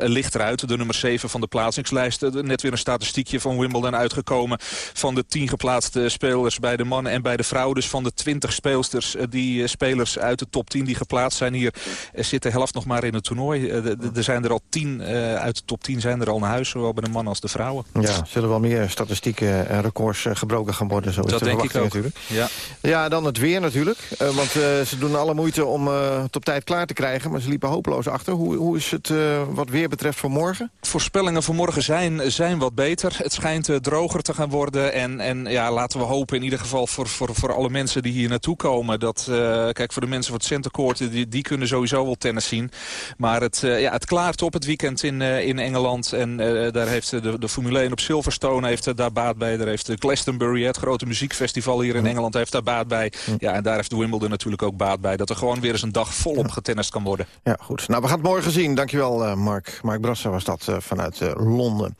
ligt eruit, de nummer 7 van de plaatsingslijst. net weer een statistiekje van Wimbledon uitgekomen. Van de 10 geplaatste spelers bij de mannen en bij de vrouwen. Dus van de 20 speelsters, die spelers uit de top 10 die geplaatst zijn hier... zit de helft nog maar in het toernooi. Er zijn er al 10 uit de top 10 zijn er al naar huis, zowel bij de mannen als de vrouwen. Ja, zullen wel meer statistieken en records gebroken gaan worden. Zo is dat de denk ik ook. natuurlijk. Ja. Ja, dan het weer natuurlijk. Uh, want uh, ze doen alle moeite om uh, het op tijd klaar te krijgen. Maar ze liepen hopeloos achter. Hoe, hoe is het wat weer betreft voor morgen? Voorspellingen voor morgen zijn, zijn wat beter. Het schijnt droger te gaan worden. En, en ja, laten we hopen in ieder geval voor, voor, voor alle mensen die hier naartoe komen. Dat, kijk, voor de mensen van het Centercourt, die, die kunnen sowieso wel tennis zien. Maar het, ja, het klaart op het weekend in, in Engeland. En daar heeft de, de Formule 1 op Silverstone heeft daar baat bij. Daar heeft de Glastonbury, het grote muziekfestival hier in Engeland, heeft daar baat bij. Ja, en daar heeft de Wimbledon natuurlijk ook baat bij. Dat er gewoon weer eens een dag volop getennist kan worden. Ja, goed. Nou, we gaan het morgen zien. Dankjewel, uh, Mark. Mark Brasser was dat uh, vanuit uh, Londen.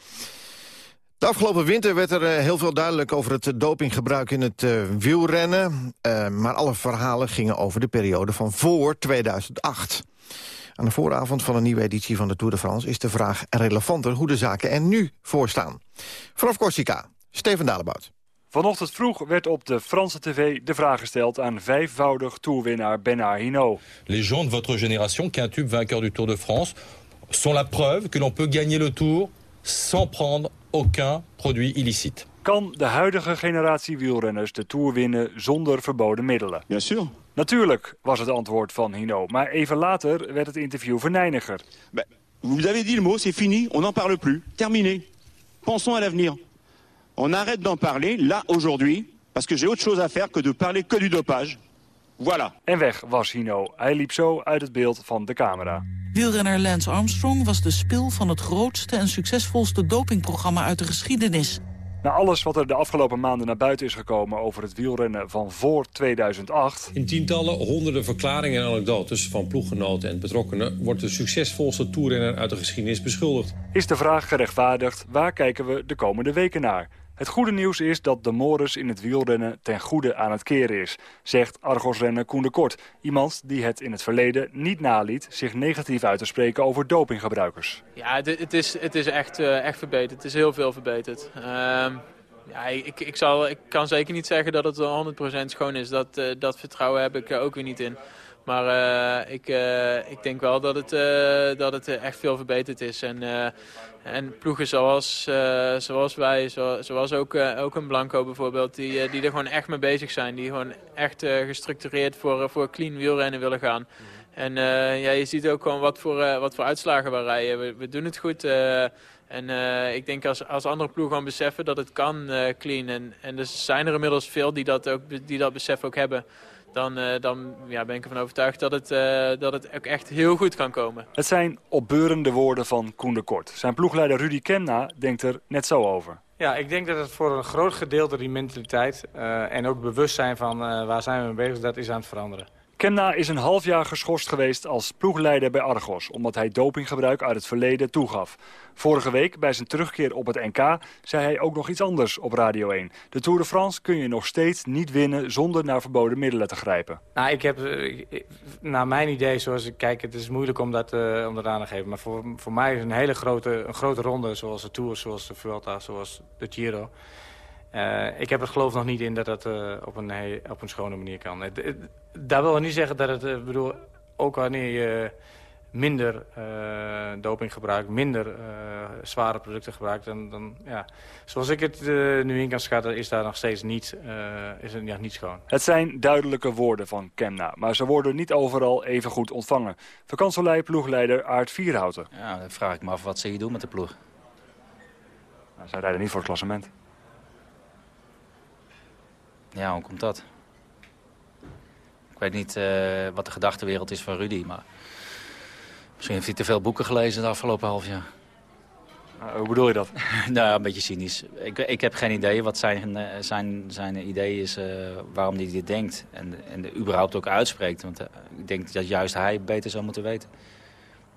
De afgelopen winter werd er heel veel duidelijk over het dopinggebruik in het wielrennen. maar alle verhalen gingen over de periode van voor 2008. Aan de vooravond van een nieuwe editie van de Tour de France... is de vraag relevanter hoe de zaken er nu voor staan. Vanaf Corsica, Steven Dalebout. Vanochtend vroeg werd op de Franse tv de vraag gesteld aan vijfvoudig toerwinnaar Bernard Hinault. Les gens de votre génération, quintuple vainqueur du Tour de France, sont la preuve que l'on peut gagner le Tour sans prendre aucun produit illicite. Kan de huidige generatie wielrenners de Tour winnen zonder verboden middelen? Bien sûr. Natuurlijk, was het antwoord van Hinault. Maar even later werd het interview venijniger. Ben, vous avez dit le mot, c'est fini, on n'en parle plus. Terminé. Pensons à l'avenir. On arrête d'en parler, là, aujourd'hui, parce que j'ai autre chose à faire que de parler que du dopage. Voilà. En weg was Hinault. Hij liep zo uit het beeld van de camera. Wielrenner Lance Armstrong was de spil van het grootste en succesvolste dopingprogramma uit de geschiedenis. Na alles wat er de afgelopen maanden naar buiten is gekomen over het wielrennen van voor 2008... In tientallen, honderden verklaringen en anekdotes van ploeggenoten en betrokkenen... wordt de succesvolste toerrenner uit de geschiedenis beschuldigd. Is de vraag gerechtvaardigd, waar kijken we de komende weken naar? Het goede nieuws is dat de Morris in het wielrennen ten goede aan het keren is, zegt Argos-renner Koen de Kort. Iemand die het in het verleden niet naliet zich negatief uit te spreken over dopinggebruikers. Ja, het, is, het is echt, uh, echt verbeterd. Het is heel veel verbeterd. Uh, ja, ik, ik, zal, ik kan zeker niet zeggen dat het 100% schoon is. Dat, uh, dat vertrouwen heb ik ook weer niet in. Maar uh, ik, uh, ik denk wel dat het, uh, dat het echt veel verbeterd is. En, en ploegen zoals, zoals wij, zo, zoals ook, ook een Blanco bijvoorbeeld, die, die er gewoon echt mee bezig zijn. Die gewoon echt gestructureerd voor, voor clean wielrennen willen gaan. En ja, je ziet ook gewoon wat voor, wat voor uitslagen we rijden. We, we doen het goed. en ik denk als, als andere ploegen gaan beseffen dat het kan clean. En, en er zijn er inmiddels veel die dat, ook, die dat besef ook hebben dan, uh, dan ja, ben ik ervan overtuigd dat het, uh, dat het ook echt heel goed kan komen. Het zijn opbeurende woorden van Koen de Kort. Zijn ploegleider Rudy Kemna denkt er net zo over. Ja, ik denk dat het voor een groot gedeelte die mentaliteit uh, en ook bewustzijn van waar zijn we mee bezig, dat is aan het veranderen. Kemna is een half jaar geschorst geweest als ploegleider bij Argos... omdat hij dopinggebruik uit het verleden toegaf. Vorige week, bij zijn terugkeer op het NK, zei hij ook nog iets anders op Radio 1. De Tour de France kun je nog steeds niet winnen zonder naar verboden middelen te grijpen. Nou, ik heb, naar mijn idee, zoals ik kijk, het is moeilijk om dat, uh, om aan te geven. Maar voor, voor mij is een hele grote, een grote ronde, zoals de Tour, zoals de Vuelta, zoals de Giro... Uh, ik heb het geloof nog niet in dat dat op, een, op een schone manier kan. Dat wil niet zeggen dat het, uh, bedoel, ook wanneer je minder doping gebruikt, minder zware producten gebruikt, dan, dan ja, zoals ik het nu in kan schatten, is daar nog steeds niet, is het, ja, niet schoon. Het zijn duidelijke woorden van Kemna, maar ze worden niet overal even goed ontvangen. Vakantielei ploegleider Aart Vierhouten. Ja, dan vraag ik me af wat ze hier doen met de ploeg. Nou, zij rijden niet voor het klassement. Ja, hoe komt dat? Ik weet niet uh, wat de gedachtenwereld is van Rudy, maar... Misschien heeft hij te veel boeken gelezen het afgelopen half jaar. Uh, hoe bedoel je dat? <laughs> nou, een beetje cynisch. Ik, ik heb geen idee wat zijn, uh, zijn, zijn idee is, waarom hij dit denkt. En, en überhaupt ook uitspreekt. Want ik denk dat juist hij beter zou moeten weten.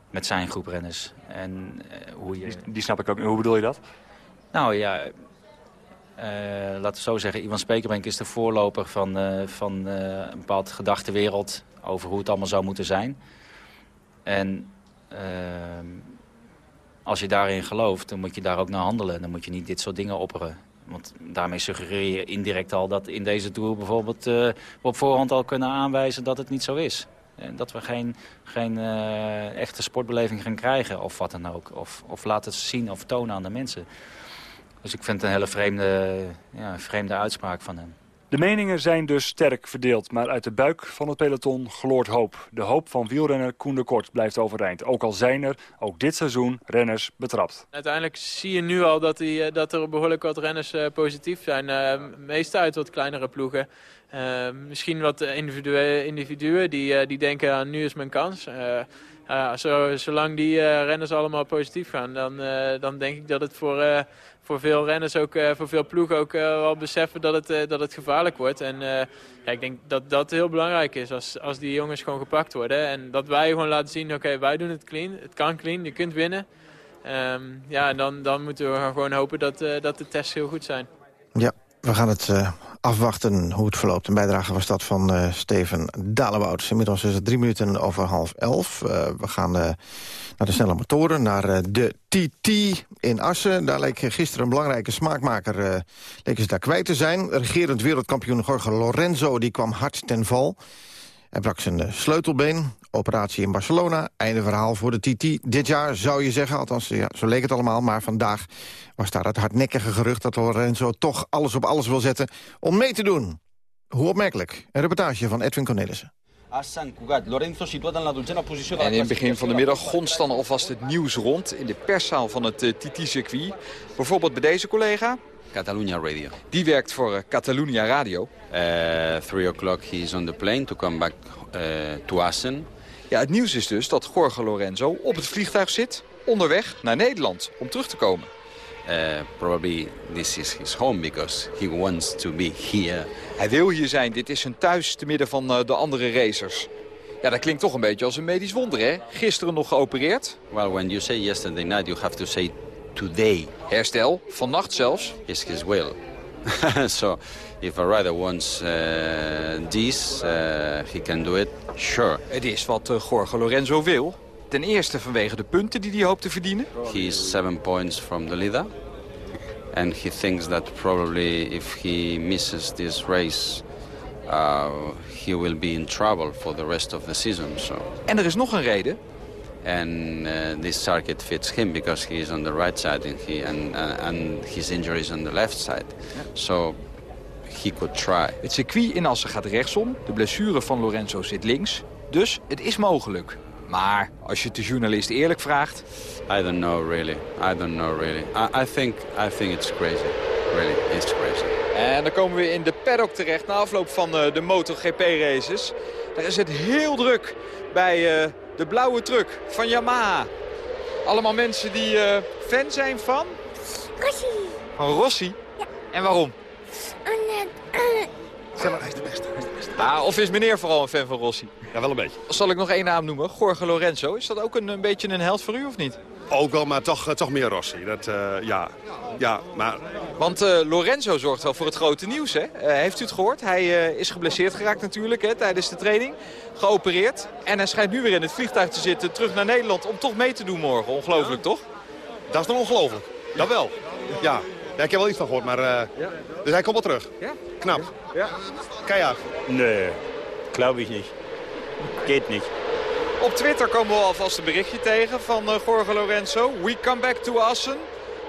Met zijn groep renners. En, hoe je... die, die snap ik ook. Hoe bedoel je dat? Nou ja, laten we zo zeggen, Ivan Spekerbrink is de voorloper van, uh, van uh, een bepaald gedachtenwereld over hoe het allemaal zou moeten zijn. En als je daarin gelooft, dan moet je daar ook naar handelen. Dan moet je niet dit soort dingen opperen. Want daarmee suggereer je indirect al dat in deze Tour bijvoorbeeld we op voorhand al kunnen aanwijzen dat het niet zo is. En dat we geen, geen echte sportbeleving gaan krijgen of wat dan ook. Of, of laten zien of tonen aan de mensen. Dus ik vind het een hele vreemde, ja, vreemde uitspraak van hem. De meningen zijn dus sterk verdeeld, maar uit de buik van het peloton gloort hoop. De hoop van wielrenner Koen de Kort blijft overeind. Ook al zijn er, ook dit seizoen, renners betrapt. Uiteindelijk zie je nu al dat, die, dat er behoorlijk wat renners uh, positief zijn. Uh, meestal uit wat kleinere ploegen. Uh, misschien wat individuen, individuen die, die denken, ah, nu is mijn kans. Uh, zo, zolang die uh, renners allemaal positief gaan, dan, uh, dan denk ik dat het voor, voor veel renners, ook, voor veel ploegen ook wel beseffen dat het, dat het gevaarlijk wordt. En ja, ik denk dat dat heel belangrijk is als, als die jongens gewoon gepakt worden. En dat wij gewoon laten zien, oké, wij doen het clean, het kan clean, je kunt winnen. Um, ja, en dan, dan moeten we gewoon hopen dat, dat de tests heel goed zijn. Ja, we gaan het afwachten hoe het verloopt. Een bijdrage was dat van uh, Steven Dalebout. Inmiddels is het drie minuten over half elf. Uh, we gaan naar de snelle motoren, naar de TT in Assen. Daar leek gisteren een belangrijke smaakmaker leken ze daar kwijt te zijn. Regerend wereldkampioen Jorge Lorenzo die kwam hard ten val. Hij brak zijn sleutelbeen, operatie in Barcelona. Einde verhaal voor de TT. Dit jaar zou je zeggen, althans ja, zo leek het allemaal... maar vandaag was daar het hardnekkige gerucht dat Lorenzo toch alles op alles wil zetten... om mee te doen. Hoe opmerkelijk. Een reportage van Edwin Cornelissen. En in het begin van de middag gonst dan alvast het nieuws rond in de perszaal van het uh, TT-circuit. Bijvoorbeeld bij deze collega. Catalunya Radio. Die werkt voor uh, Catalunya Radio. Uh, three o'clock he is on the plane to come back uh, to Assen. Ja, het nieuws is dus dat Jorge Lorenzo op het vliegtuig zit, onderweg naar Nederland, om terug te komen. Uh, probably this is his home because he wants to be here. Hij wil hier zijn. Dit is zijn thuis te midden van de andere racers. Ja, dat klinkt toch een beetje als een medisch wonder, hè? Gisteren nog geopereerd. Well, when you say yesterday night, you have to say today. Herstel, vannacht zelfs. Is his will. <laughs> so, if a rider wants uh, this, uh, he can do it, sure. Het is wat uh, Jorge Lorenzo wil. Ten eerste vanwege de punten die hij hoopt te verdienen. He is seven points from the leader. And he thinks that probably if he misses this race... Uh, he will be in trouble for the rest of the season. So. En er is nog een reden. And uh, this circuit fits him because he is on the right side and, he, and, uh, and his injury is on the left side. So he could try. Het circuit in Assen gaat rechtsom. De blessure van Lorenzo zit links. Dus het is mogelijk. Maar als je het de journalist eerlijk vraagt... I don't know really. I don't know really. I, I, think, I think it's crazy. Really, it's crazy. En dan komen we in de paddock terecht na afloop van uh, de MotoGP-races. Daar is het heel druk bij uh, de blauwe truck van Yamaha. Allemaal mensen die uh, fan zijn van... Rossi. Van Rossi? Ja. En waarom? Zeg maar, hij is de beste. Hij is de beste. Ah, of is meneer vooral een fan van Rossi? Ja, wel een beetje. Zal ik nog één naam noemen? Jorge Lorenzo. Is dat ook een, een beetje een held voor u of niet? Ook wel, maar toch, toch meer Rossi. Dat, uh, ja. ja, maar... Want uh, Lorenzo zorgt wel voor het grote nieuws, hè? Uh, heeft u het gehoord? Hij is geblesseerd geraakt natuurlijk hè, tijdens de training. Geopereerd. En hij schijnt nu weer in het vliegtuig te zitten terug naar Nederland om toch mee te doen morgen. Ongelooflijk, toch? Dat is nog ongelooflijk. Dat wel. Ja. ja. ik heb wel iets van gehoord, maar... Ja. Dus hij komt wel terug. Ja? Knap. Ja. Keihard. Nee, glaube ich niet. Geht niet. Op Twitter komen we alvast een berichtje tegen van uh, Jorge Lorenzo. We come back to Assen.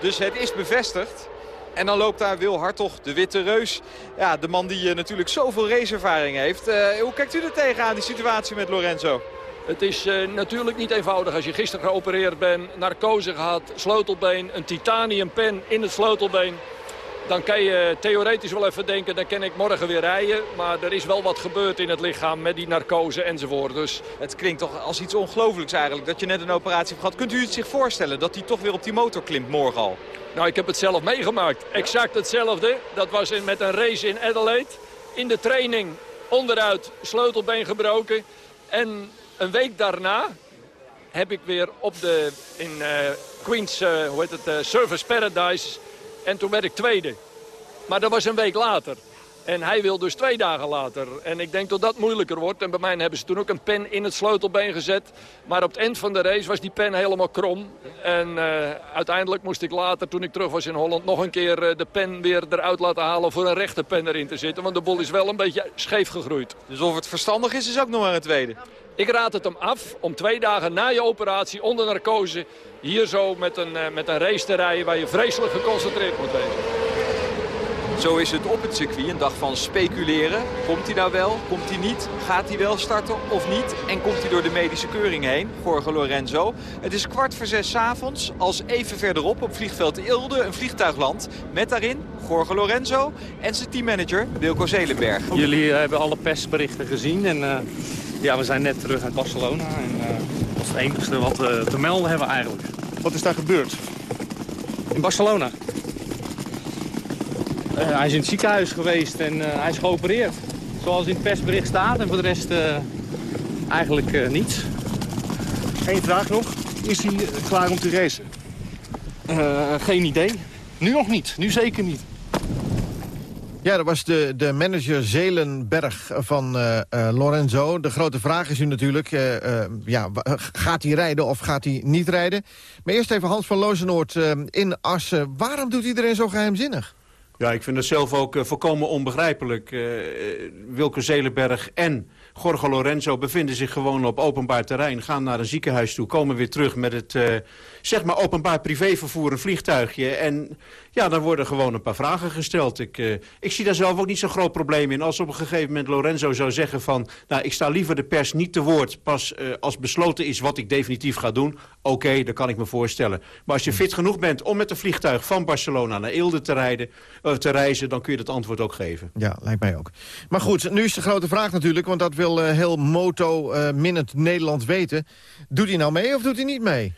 Dus het is bevestigd. En dan loopt daar Wil Hartog, de witte reus. Ja, de man die uh, natuurlijk zoveel raceervaring heeft. Uh, hoe kijkt u er tegenaan, die situatie met Lorenzo? Het is natuurlijk niet eenvoudig als je gisteren geopereerd bent, narcose gehad, sleutelbeen, een titaniumpen in het sleutelbeen. Dan kan je theoretisch wel even denken, dan kan ik morgen weer rijden. Maar er is wel wat gebeurd in het lichaam met die narcose enzovoort. Dus... Het klinkt toch als iets ongelooflijks eigenlijk, dat je net een operatie hebt gehad. Kunt u het zich voorstellen dat hij toch weer op die motor klimt morgen al? Nou, ik heb het zelf meegemaakt. Exact hetzelfde. Dat was in, met een race in Adelaide. In de training onderuit sleutelbeen gebroken. En een week daarna heb ik weer op de, in uh, Queens, uh, hoe heet het, uh, Service Paradise en toen werd ik tweede. Maar dat was een week later. En hij wil dus twee dagen later. En ik denk dat dat moeilijker wordt. En bij mij hebben ze toen ook een pen in het sleutelbeen gezet. Maar op het eind van de race was die pen helemaal krom. En uh, uiteindelijk moest ik later, toen ik terug was in Holland... nog een keer uh, de pen weer eruit laten halen voor een rechte pen erin te zitten. Want de bol is wel een beetje scheef gegroeid. Dus of het verstandig is, is ook nog maar een tweede. Ik raad het hem af om twee dagen na je operatie onder narcose... hier zo met een, uh, met een race te rijden waar je vreselijk geconcentreerd moet wezen. Zo is het op het circuit, een dag van speculeren. Komt hij nou wel? Komt hij niet? Gaat hij wel starten of niet? En komt hij door de medische keuring heen? Jorge Lorenzo. Het is kwart voor zes avonds als even verderop op vliegveld Ilde een vliegtuig landt. Met daarin Jorge Lorenzo en zijn teammanager Wilco Zelenberg. Jullie hebben alle persberichten gezien en uh, ja, we zijn net terug uit Barcelona. En, uh, dat is het enige wat we uh, te melden hebben eigenlijk. Wat is daar gebeurd? In Barcelona. Uh, hij is in het ziekenhuis geweest en uh, hij is geopereerd. Zoals in het persbericht staat en voor de rest uh, eigenlijk niets. Eén vraag nog. Is hij klaar om te racen? geen idee. Nu nog niet. Nu zeker niet. Ja, dat was de, de manager Zelenberg van uh, uh, Lorenzo. De grote vraag is nu natuurlijk, uh, ja, gaat hij rijden of gaat hij niet rijden? Maar eerst even Hans van Lozenoord in Assen. Waarom doet iedereen zo geheimzinnig? Ja, ik vind het zelf ook uh, volkomen onbegrijpelijk. Uh, Wilke Zelenberg en Jorge Lorenzo bevinden zich gewoon op openbaar terrein... gaan naar een ziekenhuis toe, komen weer terug met het uh, zeg maar openbaar privévervoer, een vliegtuigje... en ja, dan worden gewoon een paar vragen gesteld. Ik, uh, ik zie daar zelf ook niet zo'n groot probleem in. Als op een gegeven moment Lorenzo zou zeggen van... nou, ik sta liever de pers niet te woord. Pas uh, als besloten is wat ik definitief ga doen... oké, okay, dat kan ik me voorstellen. Maar als je fit genoeg bent om met een vliegtuig van Barcelona naar Eelde te, rijden, te reizen... dan kun je dat antwoord ook geven. Ja, lijkt mij ook. Maar goed, nu is de grote vraag natuurlijk... want dat heel Moto Minnend Nederland weten. Doet hij nou mee of doet hij niet mee?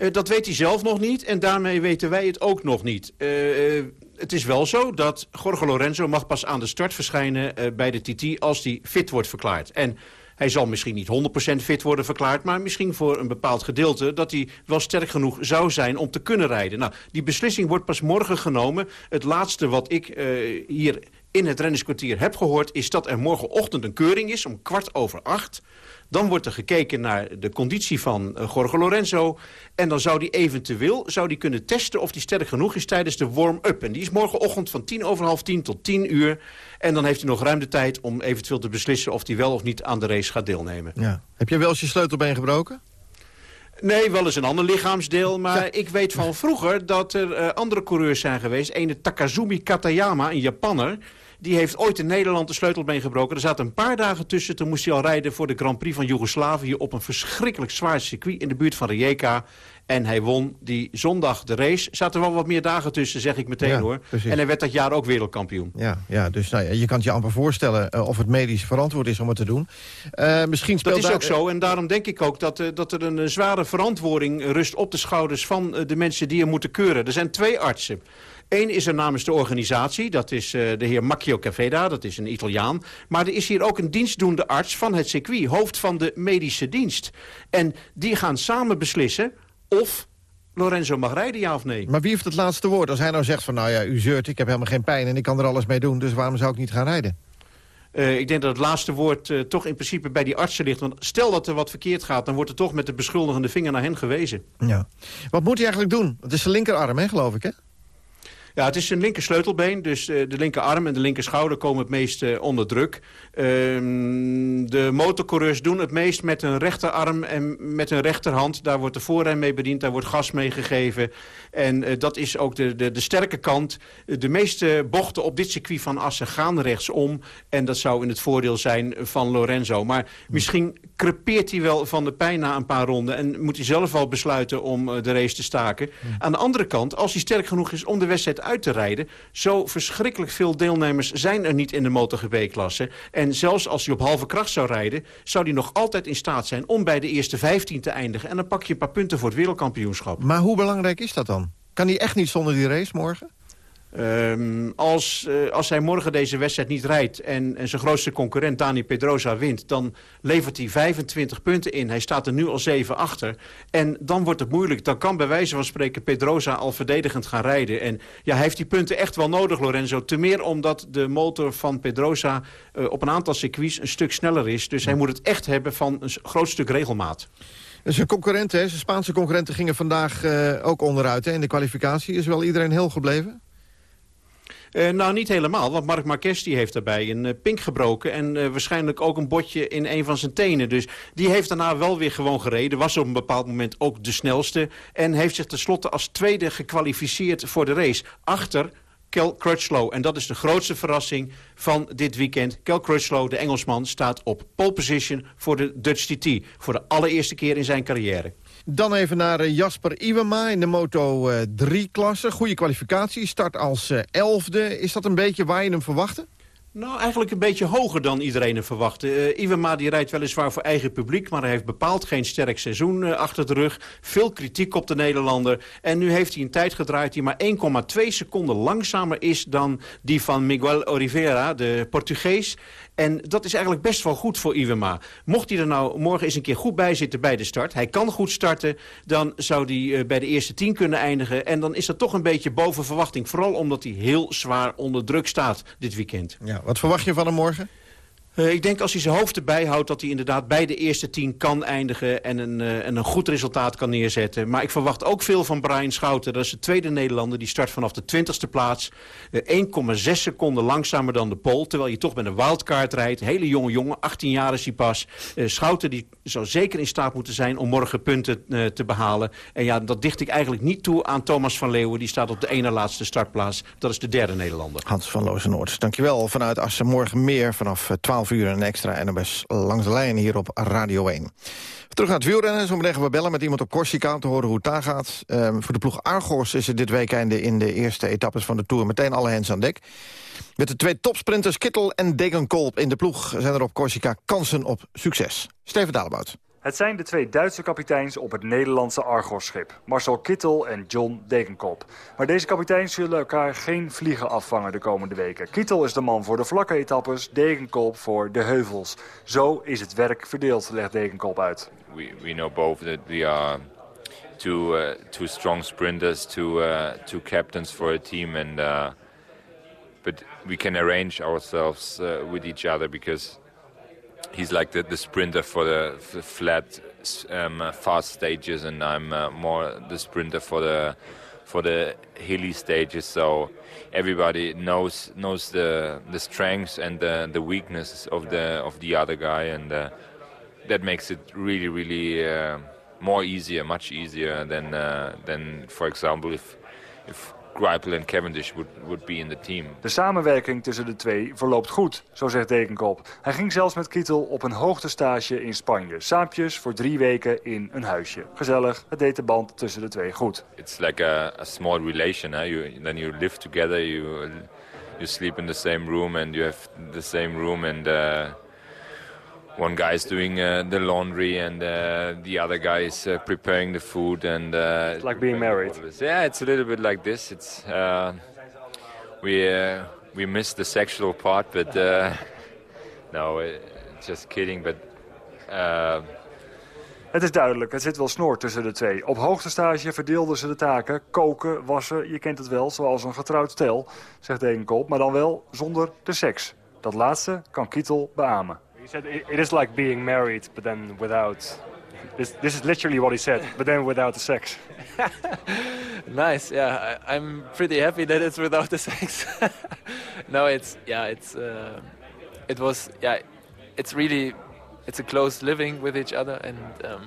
Eh, dat weet hij zelf nog niet en daarmee weten wij het ook nog niet. Eh, eh, het is wel zo dat Jorge Lorenzo mag pas aan de start verschijnen eh, bij de TT als hij fit wordt verklaard. En hij zal misschien niet 100% fit worden verklaard... maar misschien voor een bepaald gedeelte... dat hij wel sterk genoeg zou zijn om te kunnen rijden. Nou, die beslissing wordt pas morgen genomen. Het laatste wat ik eh, hier in het rennerskwartier heb gehoord... is dat er morgenochtend een keuring is om kwart over acht... Dan wordt er gekeken naar de conditie van uh, Jorge Lorenzo. En dan zou die eventueel zou die kunnen testen of die sterk genoeg is tijdens de warm-up. En die is morgenochtend van tien over half tien tot tien uur. En dan heeft hij nog ruim de tijd om eventueel te beslissen... of hij wel of niet aan de race gaat deelnemen. Ja. Heb je wel eens je sleutelbeen gebroken? Nee, wel eens een ander lichaamsdeel. Maar ik weet van vroeger dat er uh, andere coureurs zijn geweest. Ene Takazumi Katayama, een Japanner... Die heeft ooit in Nederland de sleutelbeen gebroken. Er zaten een paar dagen tussen. Toen moest hij al rijden voor de Grand Prix van Joegoslavië... op een verschrikkelijk zwaar circuit in de buurt van Rijeka. En hij won die zondag de race. Er zaten wel wat meer dagen tussen, zeg ik meteen Ja, hoor. precies. En hij werd dat jaar ook wereldkampioen. Ja, ja dus nou ja, je kan het je amper voorstellen eh, of het medisch verantwoord is om het te doen. Eh, misschien Dat speelt is daar- ook zo en daarom denk ik ook dat, eh, dat er een zware verantwoording rust op de schouders van de mensen die hem moeten keuren. Er zijn twee artsen. Eén is er namens de organisatie, dat is de heer Macchio Caveda, dat is een Italiaan. Maar er is hier ook een dienstdoende arts van het circuit, hoofd van de medische dienst. En die gaan samen beslissen of Lorenzo mag rijden, ja of nee. Maar wie heeft het laatste woord? Als hij nou zegt van, nou ja, u zeurt, ik heb helemaal geen pijn... en ik kan er alles mee doen, dus waarom zou ik niet gaan rijden? Eh, ik denk dat het laatste woord eh, toch in principe bij die artsen ligt. Want stel dat er wat verkeerd gaat, dan wordt er toch met de beschuldigende vinger naar hen gewezen. Ja. Wat moet hij eigenlijk doen? Het is zijn linkerarm, hè, geloof ik, hè? Ja, het is zijn linker sleutelbeen, dus eh, de linkerarm en de linker schouder komen het meest eh, onder druk. Ehm, de motorcoureurs doen het meest met hun rechterarm en met hun rechterhand. Daar wordt de voorrem mee bediend, daar wordt gas mee gegeven. En eh, dat is ook de, de, de sterke kant. De meeste bochten op dit circuit van Assen gaan rechtsom. En dat zou in het voordeel zijn van Lorenzo. Maar misschien crepeert hij wel van de pijn na een paar ronden... en moet hij zelf wel besluiten om de race te staken. Aan de andere kant, als hij sterk genoeg is om de wedstrijd uit te rijden... zo verschrikkelijk veel deelnemers zijn er niet in de MotoGP-klasse. En zelfs als hij op halve kracht zou rijden... zou hij nog altijd in staat zijn om bij de eerste 15 te eindigen. En dan pak je een paar punten voor het wereldkampioenschap. Maar hoe belangrijk is dat dan? Kan hij echt niet zonder die race morgen? Ehm, als, eh, als hij morgen deze wedstrijd niet rijdt en, en zijn grootste concurrent Dani Pedrosa wint... dan levert hij 25 punten in. Hij staat er nu al 7 achter. En dan wordt het moeilijk. Dan kan bij wijze van spreken Pedrosa al verdedigend gaan rijden. En ja, hij heeft die punten echt wel nodig, Lorenzo. Te meer omdat de motor van Pedrosa eh, op een aantal circuits een stuk sneller is. Dus hij moet het echt hebben van een groot stuk regelmaat. Zijn concurrenten, hè, zijn Spaanse concurrenten gingen vandaag eh, ook onderuit hè, in de kwalificatie. Is wel iedereen heel gebleven? Eh, nou, niet helemaal, want Marc Marquez die heeft daarbij een eh, pink gebroken... en eh, waarschijnlijk ook een botje in een van zijn tenen. Dus die heeft daarna wel weer gewoon gereden. Was op een bepaald moment ook de snelste. En heeft zich tenslotte als tweede gekwalificeerd voor de race. Achter Kel Crutchlow. En dat is de grootste verrassing van dit weekend. Kel Crutchlow, de Engelsman, staat op pole position voor de Dutch TT. Voor de allereerste keer in zijn carrière. Dan even naar eh, Jasper Iwema in de Moto 3-klasse. Goede kwalificatie, start als eh, elfde. Is dat een beetje waar je hem verwachtte? Nou, eigenlijk een beetje hoger dan iedereen het verwachtte. Eh Iwema die rijdt weliswaar voor eigen publiek... maar hij heeft bepaald geen sterk seizoen eh, achter de rug. Veel kritiek op de Nederlander. En nu heeft hij een tijd gedraaid die maar 1,2 seconden langzamer is... dan die van Miguel Oliveira, de Portugees. En dat is eigenlijk best wel goed voor Iwema. Mocht hij er nou morgen eens een keer goed bij zitten bij de start... hij kan goed starten, dan zou hij eh, bij de eerste tien kunnen eindigen. En dan is dat toch een beetje boven verwachting. Vooral omdat hij heel zwaar onder druk staat dit weekend. Ja, wat verwacht je van hem morgen? Eh, ik denk als hij zijn hoofd erbij houdt... dat hij inderdaad bij de eerste tien kan eindigen... en een, eh, en een goed resultaat kan neerzetten. Maar ik verwacht ook veel van Brian Schouten. Dat is de tweede Nederlander. Die start vanaf de twintigste plaats. Eh, 1,6 seconden langzamer dan de Pool. Terwijl je toch met een wildcard rijdt. Hele jonge jongen, 18 jaar is hij pas. Eh, Schouten die zou zeker in staat moeten zijn... om morgen punten eh, te behalen. En ja, dat dicht ik eigenlijk niet toe aan Thomas van Leeuwen. Die staat op de ene laatste startplaats. Dat is de derde Nederlander. Hans van Loosenoord, dankjewel. Vanuit Assen morgen meer vanaf eh, 12 uur een extra NOS langs de lijn hier op Radio 1. Terug naar het wielrennen. Zo meteen we bellen met iemand op Corsica om te horen hoe het daar gaat. Ehm, voor de ploeg Argos is het dit weekend in de eerste etappes van de Tour meteen alle hens aan dek. Met de twee topsprinters Kittel en Degenkolb in de ploeg zijn er op Corsica kansen op succes. Steven Dalebout. Het zijn de twee Duitse kapiteins op het Nederlandse Argos-schip. Marcel Kittel en John Degenkop. Maar deze kapiteins zullen elkaar geen vliegen afvangen de komende weken. Kittel is de man voor de vlakke etappes, Degenkop voor de heuvels. Zo is het werk verdeeld, legt Degenkop uit. We, we know both that we are two, uh, two strong sprinters, two, uh, two captains for a team. And, uh, but we can arrange ourselves uh, with each other because he's like the, the sprinter for the flat, um, fast stages, and I'm uh, more the sprinter for the for the hilly stages. So everybody knows knows the the strengths and the the weaknesses of the of the other guy, and uh, that makes it really really uh, more easier, much easier than uh, than for example if if Greipel and Cavendish would, would be in the team. De samenwerking tussen de twee verloopt goed, zo zegt Dekenkop. Hij ging zelfs met Kittel op een hoogtestage in Spanje. Saampjes voor drie weken in een huisje. Gezellig, het deed de band tussen de twee goed. It's like a, a small relation. Huh? You, then you live together, you, you sleep in the same room and you have the same room and... Uh, one guy is doing uh, the laundry and uh, the other guy is uh, preparing the food and uh, it's like being married yeah it's a little bit like this it's uh, we uh, we miss the sexual part but uh, <laughs> no just kidding but Het is duidelijk, het zit wel snor tussen de twee. Op hoogtestage verdeelden ze de taken. Koken, wassen, je kent het wel, zoals een getrouwd stel, zegt Degenkop. Maar dan wel zonder de seks. Dat laatste kan Kittel beamen. He said it, is like being married, but then without. This, this is literally what he said, but then without the sex. <laughs> nice. Yeah, I, I'm pretty happy that it's without the sex. <laughs> no, it's yeah, it's uh, it was yeah, it's really it's a close living with each other, and um,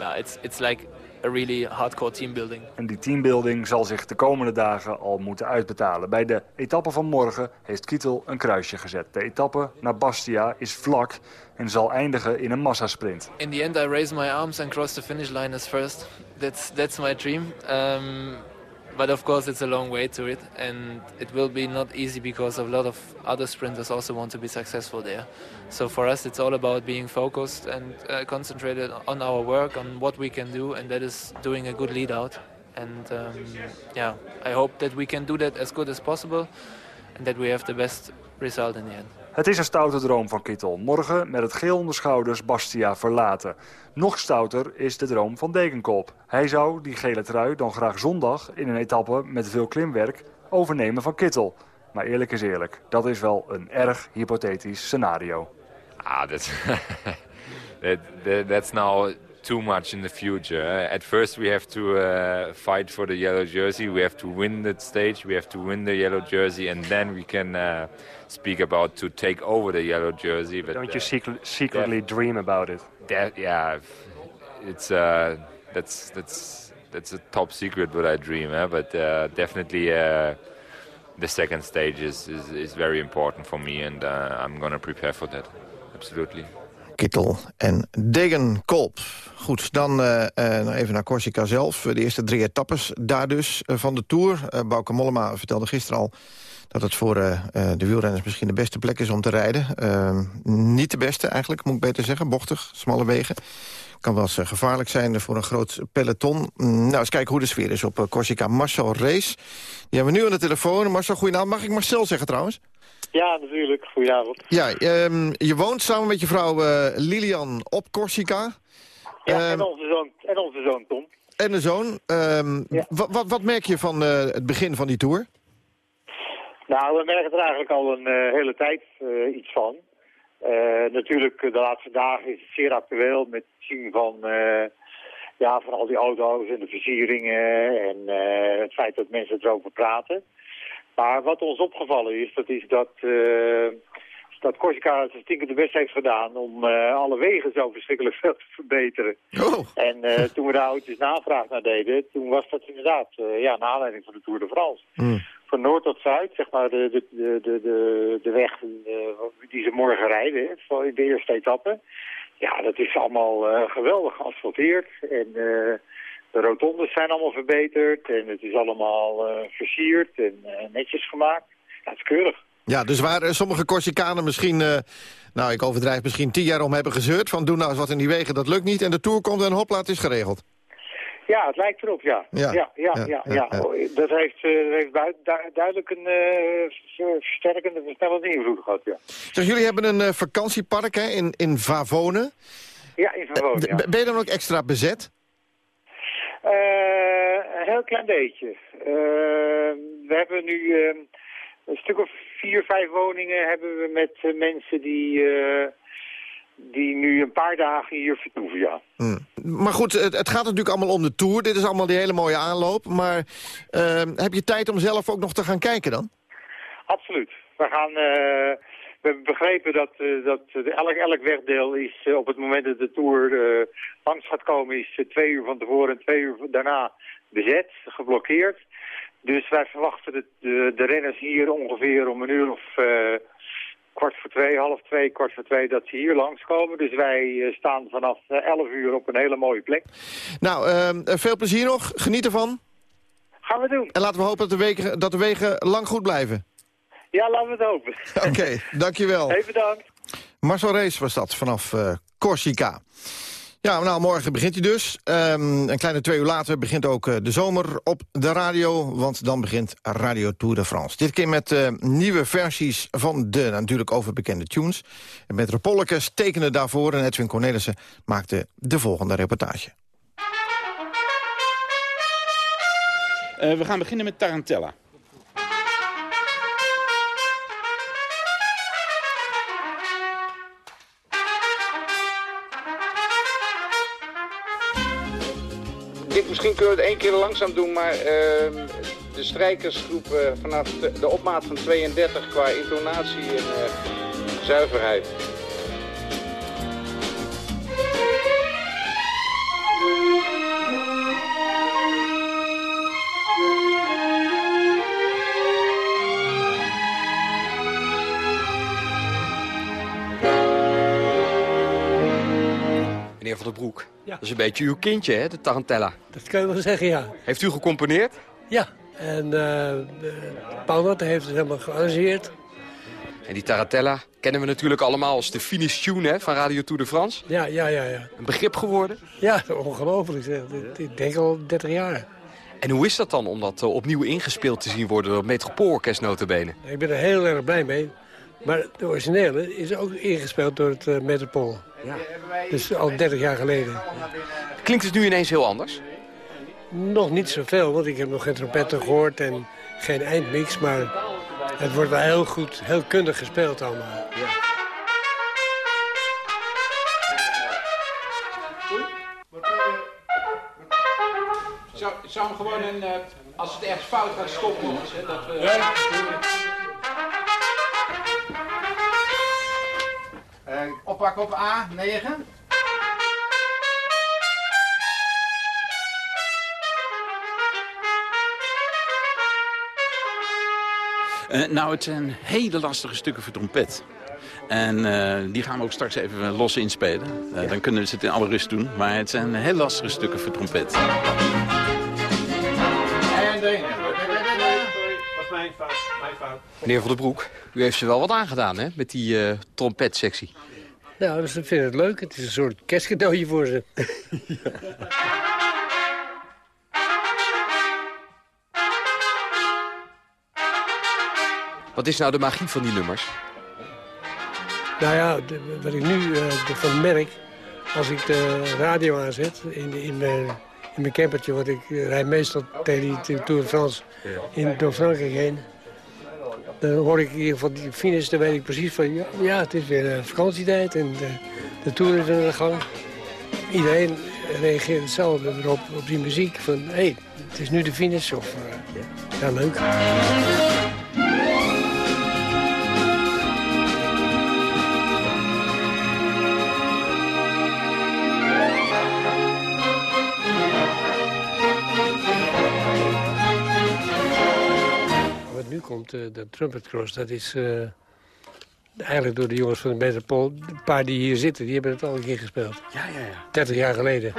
yeah, it's it's like a really hardcore team building. En die teambuilding zal zich de komende dagen al moeten uitbetalen. Bij de etappe van morgen heeft Kittel een kruisje gezet. De etappe naar Bastia is vlak en zal eindigen in een massasprint. In the end, I raise my arms and cross the finish line as first. That's that's my dream. Um, but of course, it's a long way to it, and it will be not easy because a lot of other sprinters also want to be successful there. So for us, it's all about being focused and uh, concentrated on our work, on what we can do, and that is doing a good lead out. And um, yeah, I hope that we can do that as good as possible, and that we have the best result in the end. Het is een stoute droom van Kittel. Morgen met het geel onder schouders Bastia verlaten. Nog stouter is de droom van Degenkop. Hij zou die gele trui dan graag zondag in een etappe met veel klimwerk overnemen van Kittel. Maar eerlijk is eerlijk, dat is wel een erg hypothetisch scenario. ah, that's that, that, <laughs> that's now too much in the future. At first, we have to uh, fight for the yellow jersey. We have to win that stage. We have to win the yellow jersey, and then we can uh, speak about to take over the yellow jersey. But Don't you uh, secret, secretly dream about it? that, yeah, it's uh, that's that's that's a top secret what I dream. Huh? But uh, definitely. Uh, the second stage is, is, is very important for me and uh, I'm going to prepare for that. Absolutely. Kittel en Degenkolb. Goed, dan uh, uh, even naar Corsica zelf. De eerste drie etappes daar dus uh, van de Tour. Bauke Mollema vertelde gisteren al dat het voor de wielrenners misschien de beste plek is om te rijden. Niet de beste eigenlijk, moet ik beter zeggen. Bochtig, smalle wegen. Kan wel eens gevaarlijk zijn voor een groot peloton. Nou, eens kijken hoe de sfeer is op Corsica. Marcel Rees, die hebben we nu aan de telefoon. Marcel, goedenavond. Mag ik Marcel zeggen trouwens? Ja, natuurlijk. Goedenavond. Ja, um, je woont samen met je vrouw uh, Lilian op Corsica. Ja, en, onze zoon, en onze zoon Tom. En de zoon. Um, ja. wat, wat merk je van uh, het begin van die tour? Nou, we merken er eigenlijk al een uh, hele tijd uh, iets van. Natuurlijk, de laatste dagen is het zeer actueel met het zien van, ja, van al die auto's en de versieringen en het feit dat mensen erover praten. Maar wat ons opgevallen is, dat is dat, dat Corsica het stinkende best heeft gedaan om alle wegen zo verschrikkelijk veel te verbeteren. Oh. En toen we daar ooit eens navraag naar deden, toen was dat inderdaad ja, naar aanleiding van de Tour de France. Mm van noord tot zuid, zeg maar, de, de, de, de, de weg de, die ze morgen rijden, in de eerste etappe. Ja, dat is allemaal uh, geweldig geasfalteerd. En uh, de rotondes zijn allemaal verbeterd. En het is allemaal uh, versierd en netjes gemaakt. Ja, het is keurig. Ja, dus waar eh, sommige Corsicanen misschien, eh, nou ik overdrijf misschien tien jaar om hebben gezeurd... van doe nou eens wat in die wegen, dat lukt niet. En de Tour komt en hopla, het is geregeld. Ja, het lijkt erop, ja. Ja. Ja, ja, Ja, Dat heeft, eh, heeft duidelijk een ver- versterkende, versnellende invloed gehad, ja. Zeg, jullie hebben een vakantiepark hè, in, in Vavone. Ja, in. B- Ben je dan ook extra bezet? Een heel klein beetje. We hebben nu eh, een stuk of vier, vijf woningen hebben we met eh, mensen die, eh, die nu een paar dagen hier vertoeven, ja. Hmm. Maar goed, het, het gaat natuurlijk allemaal om de Tour. Dit is allemaal die hele mooie aanloop. Maar eh, heb je tijd om zelf ook nog te gaan kijken dan? Absoluut. We gaan... eh, we hebben begrepen dat, dat elk, elk wegdeel is op het moment dat de Tour langs gaat komen... is twee uur van tevoren en twee uur daarna bezet, geblokkeerd. Dus wij verwachten de, de, de renners hier ongeveer om een uur of eh, kwart voor twee, half twee, kwart voor twee... dat ze hier langskomen. Dus wij eh, staan vanaf eh, elf uur op een hele mooie plek. Nou, eh, veel plezier nog. Geniet ervan. Gaan we doen. En laten we hopen dat de wegen, dat de wegen lang goed blijven. Ja, laten we het hopen. <laughs> Oké, dankjewel. Even bedankt. Marcel Rees was dat, vanaf Corsica. Ja, nou, morgen begint hij dus. Ehm, een kleine twee uur later begint ook eh, de zomer op de radio... want dan begint Radio Tour de France. Dit keer met eh, nieuwe versies van de natuurlijk overbekende tunes. En Metropolicus tekende daarvoor en Edwin Cornelissen maakte de volgende reportage. Eh, we gaan beginnen met Tarantella. Misschien kunnen we het één keer langzaam doen, maar ehm, de strijkersgroep vanaf de, de opmaat van 32 qua intonatie en eh, zuiverheid. Dat is een beetje uw kindje, hè, de Tarantella. Dat kan je wel zeggen, ja. Heeft u gecomponeerd? Ja, en uh, Paul Notte heeft het helemaal gearrangeerd. En die Tarantella kennen we natuurlijk allemaal als de finish tune hè, van Radio Tour de France. Ja, ja, ja. ja. Een begrip geworden? Ja, ongelooflijk. zeg. Ik denk al 30 jaar. En hoe is dat dan om dat eh, opnieuw ingespeeld te zien worden door het Metropoolorkest notabene? Ik ben er heel erg blij mee. Maar de originele is ook ingespeeld door het uh, Metropool. Ja. Dus al 30 jaar geleden. Klinkt het nu ineens heel anders? Nog niet zoveel, want ik heb nog geen trompetten gehoord en geen eindmix. Maar het wordt wel heel goed, heel kundig gespeeld allemaal. Ja. Zou, zou hem gewoon een, uh, als het ergens fout gaat stoppen. Hè, dat we... Ja. Uh, oppakken op A9. Uh, nou, het zijn hele lastige stukken voor trompet. En uh, die gaan we ook straks even los inspelen. Uh, ja. Dan kunnen we het in alle rust doen. Maar het zijn heel lastige stukken voor trompet. En de was mijn fout. Mijn fout. Meneer Van der Broek, u heeft ze wel wat aangedaan, hè? Met die uh, trompetsectie. Nou, dus ik vind het leuk. Het is een soort kerstcadeautje voor ze. ja. Wat is nou de magie van die nummers? Nou ja, de, wat ik nu uh, van merk, als ik de radio aanzet in, in, mijn, in mijn campertje, want ik rijd meestal tegen die Tour de France in, door Frankrijk heen. Dan hoor ik ieder geval die finish, dan weet ik precies van, ja, ja het is weer vakantietijd en de, de Tour is aan de gang. Iedereen reageert hetzelfde erop, op die muziek van, hé, hey, het is nu de finish. Of, uh, ja, leuk. Nu komt, uh, de Trumpet Cross, dat is uh, eigenlijk door de jongens van de Metropool. Een paar die hier zitten, die hebben het al een keer gespeeld. Ja, ja, ja. 30 jaar geleden.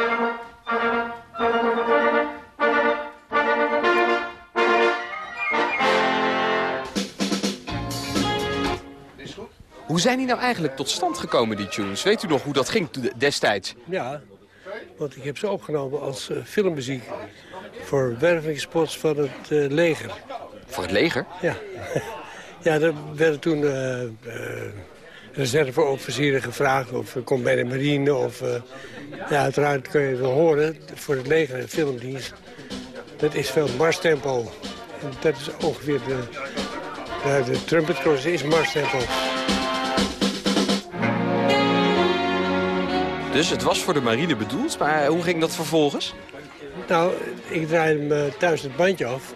Hoe zijn die nou eigenlijk tot stand gekomen, die tunes? Weet u nog hoe dat ging destijds? Ja, want ik heb ze opgenomen als uh, filmmuziek voor wervingsspots van het uh, leger. Voor het leger? Ja. <laughs> ja, er werden toen uh, reserveofficieren gevraagd of kom bij de marine. Of, ja, uiteraard kun je het wel horen voor het leger en filmdienst. Dat is veel marstempo. En dat is ongeveer de, de, de trumpetcross is marstempo. Dus het was voor de marine bedoeld, maar hoe ging dat vervolgens? Nou, ik draaide me thuis het bandje af.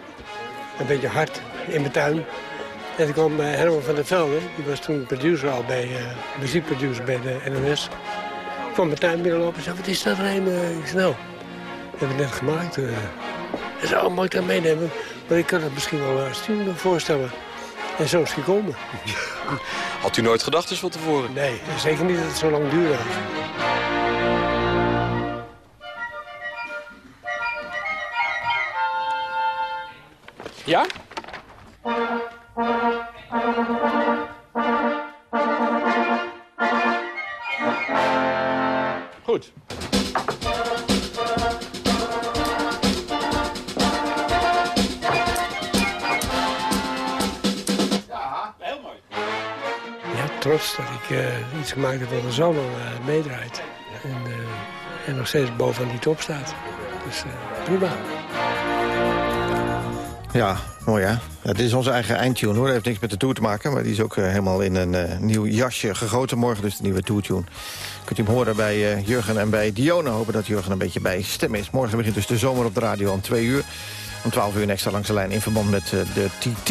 Een beetje hard in mijn tuin. En toen kwam uh, Herman van der Velde, die was toen producer al bij, uh, muziekproducer bij de NOS. Ik kwam mijn tuin binnenlopen en zei, wat is dat Rijn? Uh, snel. Dat heb ik net gemaakt. Uh. Hij zei, oh, mag ik dat meenemen? Maar ik kan het misschien wel tune voorstellen. En zo is het gekomen. <laughs> Had u nooit gedacht dus van tevoren? Nee, zeker niet dat het zo lang duurde. Ja? Goed. Ja, trots dat ik uh, iets gemaakt heb wat de zomer uh, meedraait. En, uh, en nog steeds bovenaan die top staat. Dus prima. Ja, mooi hè. Het is onze eigen eindtune hoor. Dat heeft niks met de tour te maken. Maar die is ook uh, helemaal in een uh, nieuw jasje gegoten. Morgen dus de nieuwe tourtune. Kunt u hem horen bij uh, Jurgen en bij Diona. Hopen dat Jurgen een beetje bij stem is. Morgen begint dus de zomer op de radio om twee uur. Om 12 uur een extra langs de lijn in verband met de TT.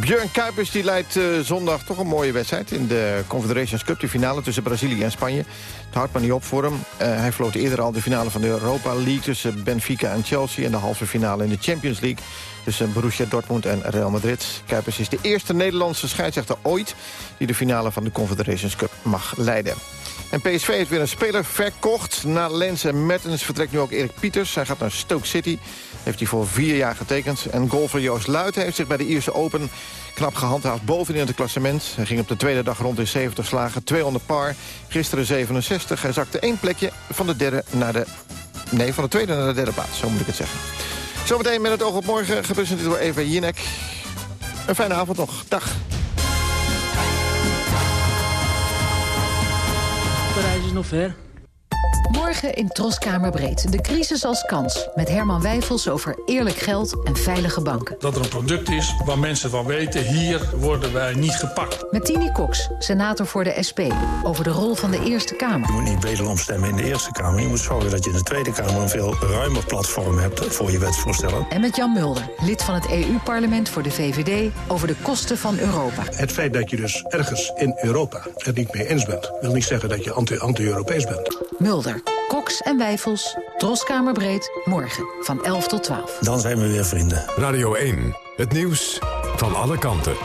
Björn Kuipers die leidt zondag toch een mooie wedstrijd... in de Confederations Cup, de finale tussen Brazilië en Spanje. Het houdt maar niet op voor hem. hij floot eerder al de finale van de Europa League... tussen Benfica en Chelsea... en de halve finale in de Champions League tussen Borussia Dortmund en Real Madrid. Kuipers is de eerste Nederlandse scheidsrechter ooit... die de finale van de Confederations Cup mag leiden. En PSV heeft weer een speler verkocht. Na Lens en Mertens vertrekt nu ook Erik Pieters. Hij gaat naar Stoke City. Heeft hij voor vier jaar getekend. En golfer Joost Luiten heeft zich bij de Ierse Open knap gehandhaafd bovenin het klassement. Hij ging op de tweede dag rond in 70 slagen, 200 par. Gisteren 67. Hij zakte één plekje van de derde naar de... Nee, van de tweede naar de derde plaats, zo moet ik het zeggen. Zometeen met het oog op morgen, gepresenteerd door Eva Jinek. Een fijne avond nog. Dag. Morgen in Troskamerbreed. De crisis als kans. Met Herman Wijfels over eerlijk geld en veilige banken. Dat er een product is waar mensen van weten... hier worden wij niet gepakt. Met Tini Cox, senator voor de SP. Over de rol van de Eerste Kamer. Je moet niet wederom stemmen in de Eerste Kamer. Je moet zorgen dat je in de Tweede Kamer... een veel ruimer platform hebt voor je wetsvoorstellen. En met Jan Mulder, lid van het EU-parlement voor de VVD... over de kosten van Europa. Het feit dat je dus ergens in Europa het niet mee eens bent... wil niet zeggen dat je anti-Europees bent. Mulder. Cox en Wijfels, Troskamerbreed, morgen van 11 tot 12. Dan zijn we weer vrienden. Radio 1, het nieuws van alle kanten.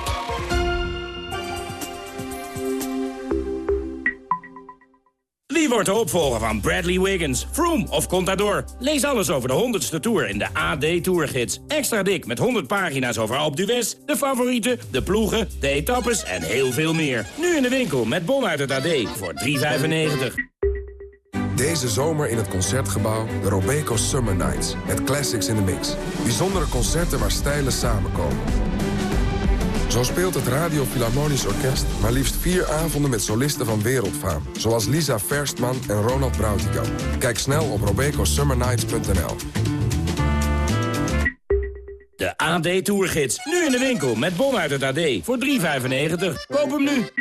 Wie wordt de opvolger van Bradley Wiggins, Froome of Contador? Lees alles over de 100ste Tour in de AD Tourgids. Extra dik met 100 pagina's over Alpe d'Huez, de favorieten, de ploegen, de etappes en heel veel meer. Nu in de winkel met bon uit het AD voor 3,95. Deze zomer in het Concertgebouw de Robeco Summer Nights. Met classics in the mix. Bijzondere concerten waar stijlen samenkomen. Zo speelt het Radio Philharmonisch Orkest maar liefst vier avonden met solisten van wereldfaam. Zoals Lisa Verstman en Ronald Brautigam. Kijk snel op robecosummernights.nl. De AD Tourgids. Nu in de winkel met bon uit het AD. Voor 3,95. Koop hem nu.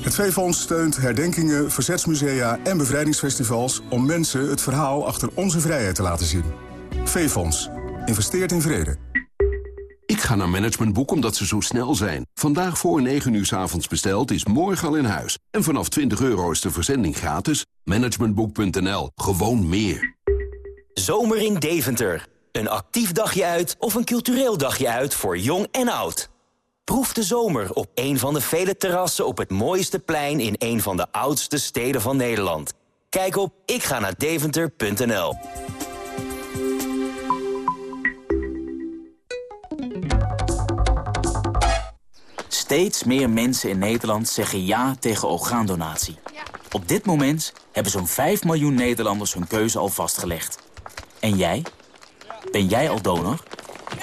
Het V-Fonds steunt herdenkingen, verzetsmusea en bevrijdingsfestivals... om mensen het verhaal achter onze vrijheid te laten zien. V-Fonds. Investeert in vrede. Ik ga naar Managementboek omdat ze zo snel zijn. Vandaag voor 9 uur s avonds besteld is morgen al in huis. En vanaf 20 euro is de verzending gratis. Managementboek.nl. Gewoon meer. Zomer in Deventer. Een actief dagje uit of een cultureel dagje uit voor jong en oud. Proef de zomer op een van de vele terrassen op het mooiste plein in een van de oudste steden van Nederland. Kijk op ikga-naar-deventer.nl. Steeds meer mensen in Nederland zeggen ja tegen orgaandonatie. Op dit moment hebben zo'n 5 miljoen Nederlanders hun keuze al vastgelegd. En jij? Ben jij al donor?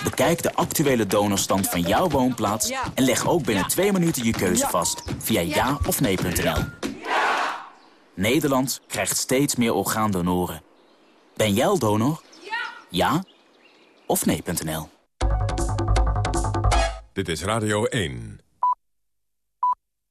Bekijk de actuele donorstand van jouw woonplaats... en leg ook binnen twee minuten je keuze vast via ja of nee.nl. Nederland krijgt steeds meer orgaandonoren. Ben jij al donor? Ja of nee.nl. Dit is Radio 1.